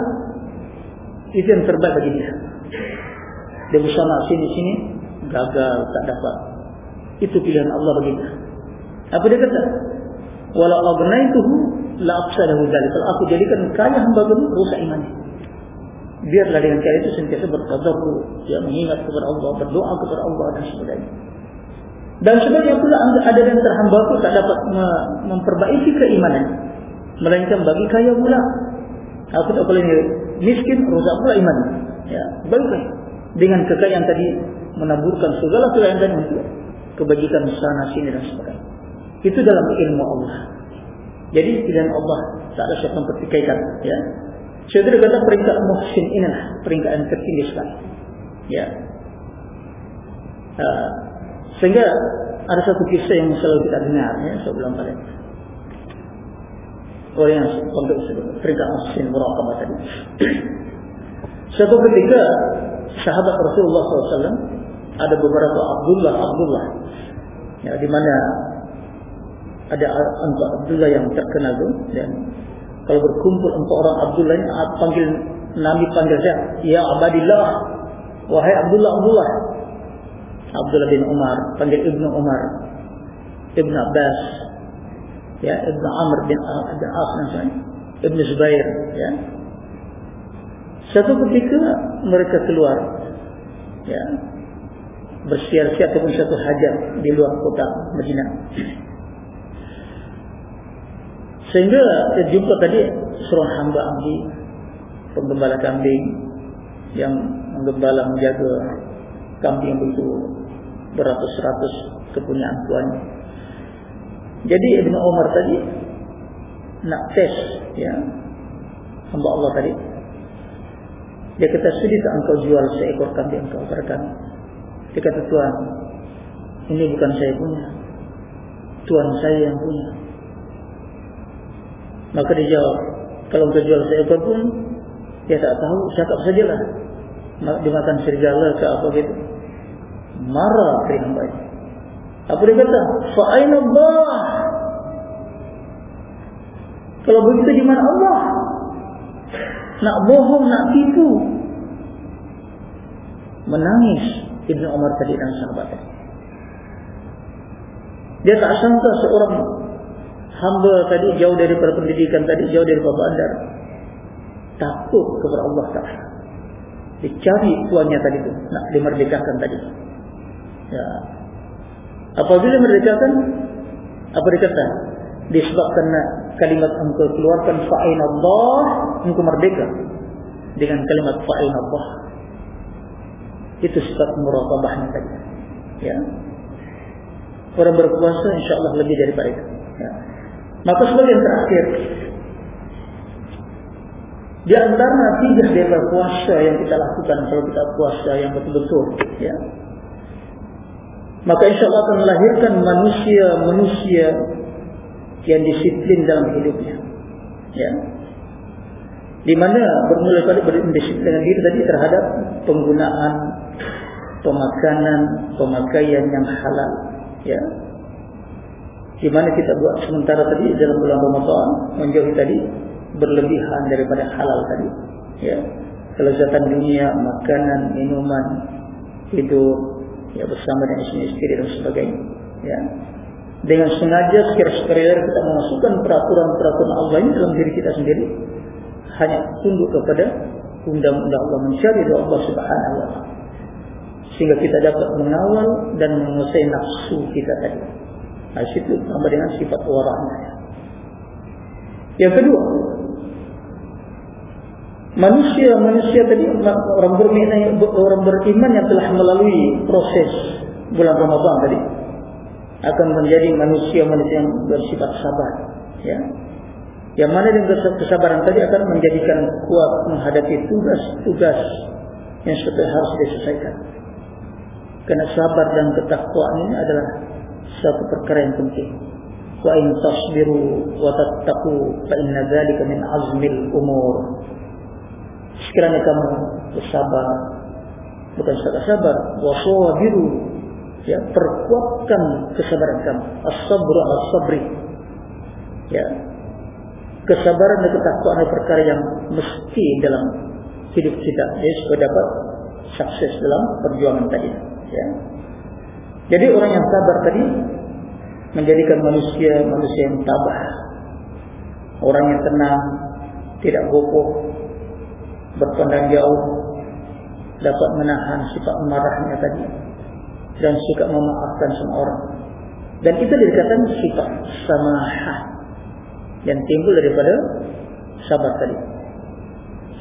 Speaker 1: Itu yang terbaik bagi dia. Dia bersama sini-sini gagal tak dapat. Itu pilihan Allah bagi dia. Apa dia kata? Wala agnaituhu la afsadahu dzalik. Kalau aku jadikan kaya hamba ini rusak imannya. Biarlah dengan cara itu sentiasa bertadarru, ya mengingat kepada Allah, berdoa kepada Allah dan sebagainya. Dan sebagian pula ada yang terhamba pun tak dapat memperbaiki keimanan. Melainkan bagi kaya pula. Aku tak boleh miskin, rosak pula iman. Ya, baiklah. Dengan kekayaan tadi menaburkan segala kekayaan tadi untuk kebajikan sana sini dan sebagainya. Itu dalam ilmu Allah. Jadi pilihan Allah tak ada siapa mempertikaikan. Ya. Saya tidak kata peringkat muhsin inilah peringkat yang tertinggi sekali. Ya. Uh, Sehingga ada satu kisah yang selalu kita dengar ya, sebelum pada orang yang untuk peringkat musim berakabah tadi. Suatu ketika sahabat Rasulullah SAW ada beberapa Abdullah Abdullah ya, di mana ada empat Abdullah yang terkenal tu dan kalau berkumpul empat orang Abdullah ini panggil Nabi panggil saya ya Abadillah wahai Abdullah Abdullah. Abdullah bin Umar panggil Ibnu Umar. Ibnu Abbas. Ya Ibnu Amr bin Abdul As namanya Ibnu Zubair ya. Satu ketika mereka keluar ya bersiar-siar ke satu hajat di luar kota Madinah sehingga terjumpa tadi seorang hamba abdi penggembala kambing yang menggembala menjaga kambing begitu beratus-ratus kepunyaan tuannya. Jadi Ibn Umar tadi nak tes ya hamba Allah tadi. Dia kata sudi tak engkau jual seekor kambing engkau berikan. Dia kata tuan ini bukan saya punya. Tuan saya yang punya. Maka dia jawab kalau engkau jual seekor pun dia tak tahu cakap sajalah. Dimakan serigala ke apa gitu marah kepada hamba ini. Apa dia kata? Fa'ain Allah. Kalau begitu di mana Allah? Nak bohong, nak tipu. Menangis Ibn Umar tadi dan sahabat Dia tak sangka seorang hamba tadi jauh dari pendidikan tadi, jauh dari bandar. Takut kepada Allah Ta'ala. Dicari tuannya tadi tu, nak dimerdekakan tadi. Ya. Apabila merdekakan apa dikata? Disebabkan kalimat engkau keluarkan fa'in Allah engkau merdeka dengan kalimat fa'in Allah. Itu sebab muraqabahnya tadi. Ya. Orang berpuasa insya-Allah lebih daripada itu. Ya. Maka sebagai terakhir di antara tiga daripada puasa yang kita lakukan kalau kita puasa yang betul-betul ya maka insya Allah akan melahirkan manusia-manusia yang disiplin dalam hidupnya. Ya. Di mana bermula pada berdisiplin dengan diri tadi terhadap penggunaan pemakanan, pemakaian yang halal. Ya. Di mana kita buat sementara tadi dalam bulan Ramadan menjauhi tadi berlebihan daripada halal tadi. Ya. Kelezatan dunia, makanan, minuman, hidup, ya bersama dengan istri-istri dan sebagainya ya dengan sengaja sekira-sekira kita memasukkan peraturan-peraturan Allah ini dalam diri kita sendiri hanya tunduk kepada undang-undang Allah mencari doa Allah Subhanahu wa taala sehingga kita dapat mengawal dan menguasai nafsu kita tadi. Nah, itu sama dengan sifat warahnya. Yang kedua, manusia-manusia tadi orang beriman orang beriman yang telah melalui proses bulan Ramadan tadi akan menjadi manusia-manusia yang bersifat sabar, ya. Yang mana dengan kesabaran tadi akan menjadikan kuat menghadapi tugas-tugas yang sudah harus diselesaikan. Karena sabar dan ketakwaan ini adalah satu perkara yang penting. Wa in tasbiru wa tattaqu fa inna dzalika min azmil umur. Sekiranya kamu bersabar, bukan saja sabar, wa sabiru, ya perkuatkan kesabaran kamu. As-sabru as-sabri. Ya. Kesabaran dan ketakwaan adalah perkara yang mesti dalam hidup kita, ya, supaya dapat sukses dalam perjuangan tadi ya. Jadi orang yang sabar tadi menjadikan manusia manusia yang tabah. Orang yang tenang, tidak gopoh, berpandang jauh, dapat menahan sifat marahnya tadi dan suka memaafkan semua orang. Dan itu dikatakan sifat samahah yang timbul daripada sabar tadi.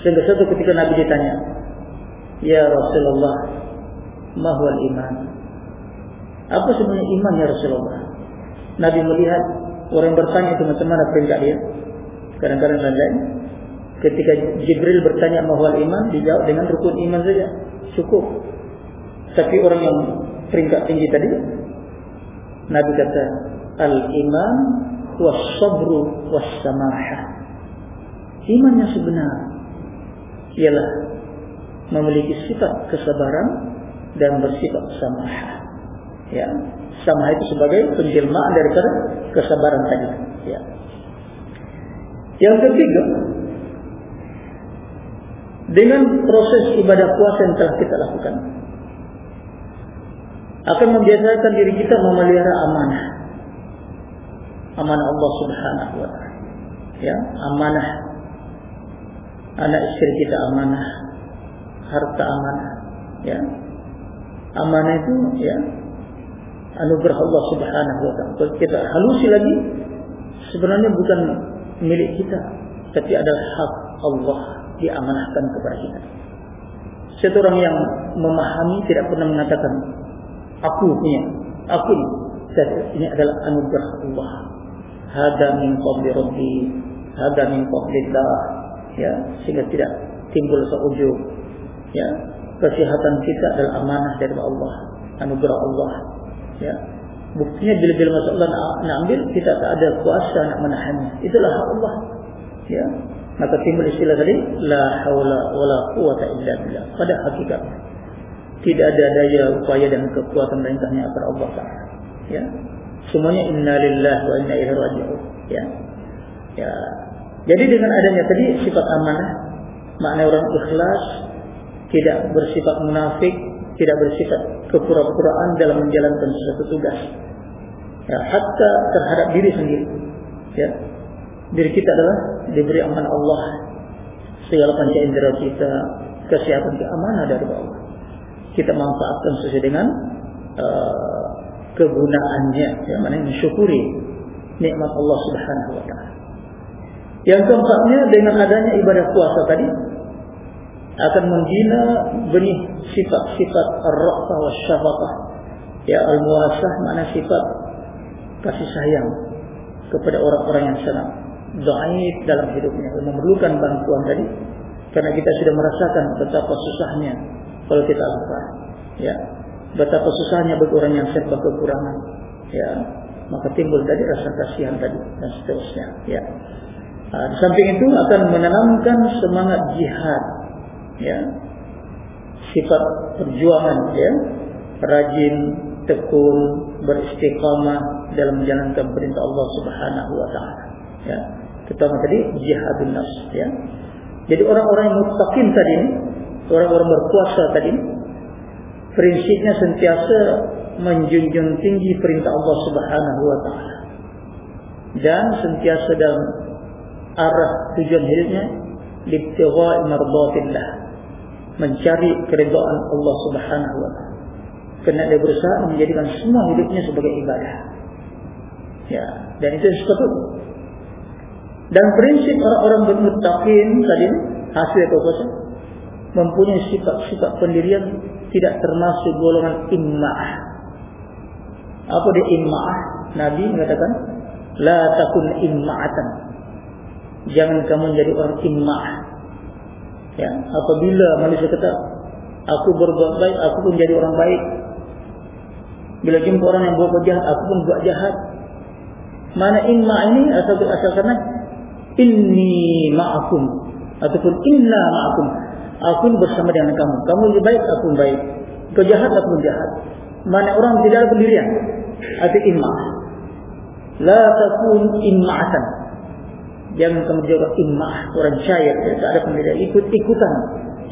Speaker 1: Sehingga satu ketika Nabi ditanya, Ya Rasulullah, mahwal iman. Apa sebenarnya iman ya Rasulullah? Nabi melihat orang bertanya itu macam mana peringkat dia. Kadang-kadang lain ketika Jibril bertanya mahwal iman, dijawab dengan rukun iman saja. Cukup. Tapi orang yang peringkat tinggi tadi, Nabi kata, Al-iman was sabru was samahah. Iman yang sebenar ialah memiliki sifat kesabaran dan bersifat samah. Ya, samah itu sebagai penjelmaan daripada kesabaran tadi. Ya. Yang ketiga, dengan proses ibadah puasa yang telah kita lakukan, akan membiasakan diri kita memelihara amanah. Amanah Allah Subhanahu wa taala. Ya, amanah anak istri kita amanah, harta amanah, ya, amanah itu ya anugerah Allah Subhanahu wa taala. Kita halusi lagi sebenarnya bukan milik kita tapi adalah hak Allah diamanahkan kepada kita. Satu orang yang memahami tidak pernah mengatakan aku punya, aku ini. Ini adalah anugerah Allah. Hada min fadli Rabbi, hada min fadlillah. Ya, sehingga tidak timbul seujung. Ya, kesehatan kita adalah amanah dari Allah, anugerah Allah. Ya. Buktinya bila-bila masuk Allah nak, nak ambil, kita tak ada kuasa nak menahannya. Itulah hak Allah. Ya. Maka timbul istilah tadi, La hawla wa la quwata illa billah. Pada hakikat. Tidak ada daya, upaya dan kekuatan perintahnya agar Allah Ta'ala. Ya. Semuanya inna lillah wa inna ilaihi raji'un. Ya. Ya. Jadi dengan adanya tadi sifat amanah, makna orang ikhlas, tidak bersifat munafik, tidak bersifat kepura-puraan dalam menjalankan sesuatu tugas. Ya, hatta terhadap diri sendiri. Ya. Diri kita adalah diberi amanah Allah. Segala panca indera kita, kesehatan kita amanah dari Allah. Kita manfaatkan sesuai dengan uh, kegunaannya, ya, mana mensyukuri nikmat Allah Subhanahu wa taala. Yang keempatnya dengan adanya ibadah puasa tadi akan membina benih sifat-sifat ar-ra'fah wa syafaqah. Ya al-muasah makna sifat kasih sayang kepada orang-orang yang sangat dhaif dalam hidupnya. Yang memerlukan bantuan tadi karena kita sudah merasakan betapa susahnya kalau kita lupa ya betapa susahnya bagi orang yang serba kekurangan. Ya maka timbul tadi rasa kasihan tadi dan seterusnya. Ya. Nah, di samping itu akan menanamkan semangat jihad ya. Sifat perjuangan ya. Rajin tekun beristiqamah dalam menjalankan perintah Allah Subhanahu wa taala. Ya. Terutama tadi jihadun nafs ya. Jadi orang-orang yang muttaqin tadi orang-orang berpuasa tadi prinsipnya sentiasa menjunjung tinggi perintah Allah Subhanahu wa taala. Dan sentiasa dalam arah tujuan hidupnya libtigha'i mardatillah mencari keridhaan Allah Subhanahu wa taala. Kerana dia berusaha menjadikan semua hidupnya sebagai ibadah. Ya dan itu sepatutnya dan prinsip orang-orang bermuttaqin tadi hasil apa mempunyai sifat-sifat pendirian tidak termasuk golongan imma'ah. Apa dia imma'ah? Nabi mengatakan la takun imma'atan. Jangan kamu jadi orang imma'ah ya apabila manusia kata aku berbuat baik aku pun jadi orang baik. Bila jumpa orang yang buat jahat aku pun buat jahat. Mana imma ini asal asal karena inni ma'akum ataupun inna ma'akum. Aku bersama dengan kamu. Kamu lebih baik aku baik. Kau jahat aku pun jahat. Mana orang tidak ada pendirian? Atau imma. La takun imma'atan jangan kamu jadi imma orang cair ya, tak ada pendirian ikut-ikutan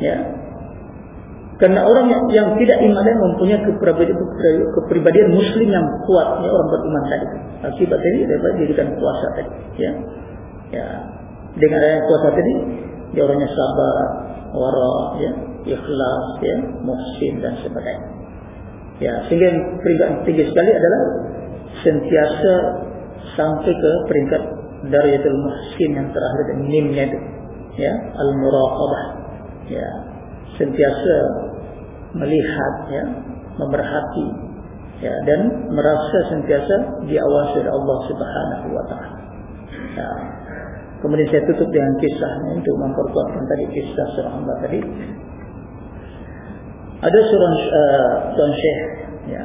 Speaker 1: ya. Karena orang yang, yang tidak iman dan mempunyai kepribadian, kepribadian muslim yang kuat. Ya, orang beriman tadi. Akibat ini dapat dijadikan kuasa tadi. Ya. Ya. Dengan adanya kuasa tadi dia orangnya sabar wara ya. Ikhlas ya. Muhsin dan sebagainya. Ya. Sehingga peringkat tinggi sekali adalah sentiasa sampai ke peringkat darajatul muhsin yang terakhir dan minimnya itu ya al muraqabah ya sentiasa melihat ya memerhati ya dan merasa sentiasa diawasi oleh Allah Subhanahu wa taala ya Kemudian saya tutup dengan kisah untuk memperkuatkan tadi kisah surah hamba tadi. Ada seorang uh, tuan syekh, ya,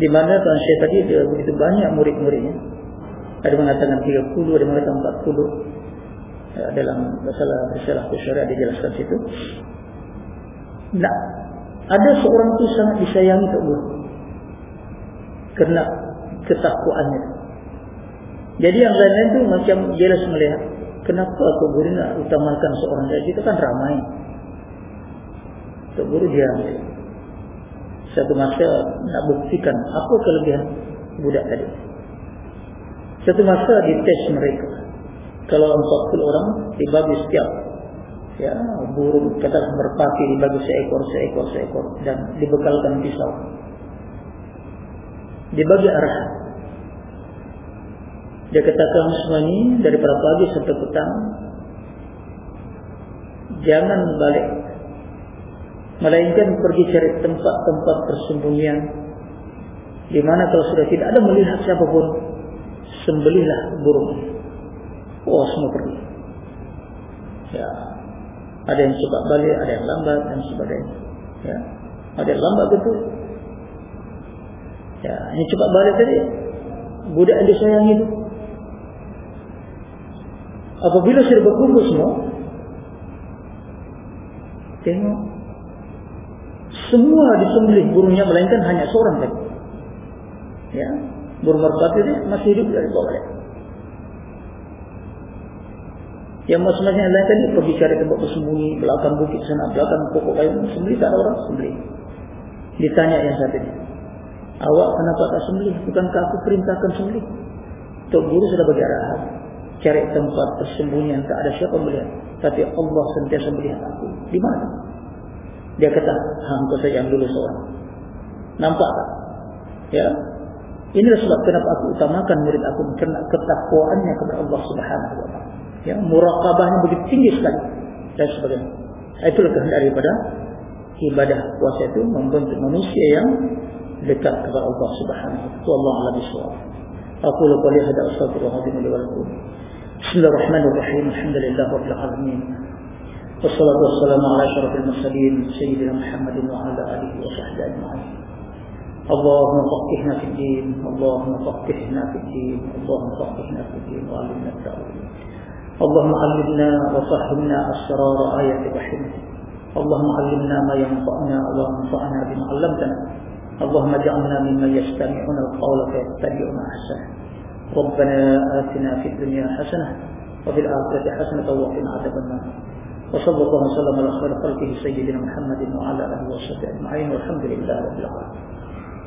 Speaker 1: di mana tuan syekh tadi dia begitu banyak murid-muridnya. Ada mengatakan 30, ada mengatakan 40. Ya, dalam masalah masalah syariat dijelaskan situ. Nah, ada seorang itu sangat disayangi Tok Guru. Kerana ketakwaannya. Jadi yang lain-lain itu macam jelas melihat kenapa aku guru nak utamakan seorang saja itu kan ramai. Tok guru dia satu masa nak buktikan apa kelebihan budak tadi. Satu masa dites mereka. Kalau 40 orang dibagi setiap ya burung katalah merpati dibagi seekor seekor seekor dan dibekalkan pisau. Dibagi arahan dia katakan semua ini dari pagi sampai petang Jangan balik Melainkan pergi cari tempat-tempat persembunyian di mana kalau sudah tidak ada melihat siapapun Sembelihlah burung. Oh semua pergi. Ya. Ada yang cepat balik, ada yang lambat dan sebagainya. Ya. Ada yang lambat betul. Ya, ini cepat balik tadi Budak yang disayang itu Apabila sudah berkumpul semua Tengok. Semua disembelih burungnya Melainkan hanya seorang tadi. Ya Burung merpati ini masih hidup dari bawah ya. Yang masing-masing lain tadi Pergi cari tempat bersembunyi Belakang bukit sana Belakang pokok kayu Sembelih tak ada orang Sembelih. Ditanya yang satu ini. Awak kenapa tak sembelih? Bukankah aku perintahkan sembelih? Tok guru sudah bagi arahan. Cari tempat persembunyian tak ada siapa melihat. Tapi Allah sentiasa melihat aku. Di mana? Dia kata hangku saja yang dulu seorang. Nampak tak? Ya ini sebab kenapa aku utamakan murid aku kerana ketakwaannya kepada Allah Subhanahu wa Ya, muraqabahnya begitu tinggi sekali dan sebagainya. Itulah kehendak daripada ibadah puasa itu membentuk manusia yang dekat kepada Allah Subhanahu wa taala. Allah Allah bisawab. Aku lupa lihat ada ustaz Allah di mulia Bismillahirrahmanirrahim. Alhamdulillah rabbil alamin. Wassalatu wassalamu ala asyrafil mursalin sayyidina Muhammadin wa ala alihi wa sahbihi ajma'in. اللهم فقهنا في الدين اللهم فقهنا في الدين اللهم فقهنا في الدين وعلمنا التأويل. اللهم علمنا وفهمنا أسرار آيات وحكمة اللهم علمنا ما ينفعنا اللهم انفعنا بما علمتنا. اللهم اجعلنا ممن يستمعون القول فيتبعون أحسنه. ربنا آتنا في الدنيا حسنة وفي الآخرة حسنة وقنا عذاب النار. وصلى الله وسلم على خير خلقه سيدنا محمد وعلى آله وصحبه أجمعين والحمد لله رب العالمين.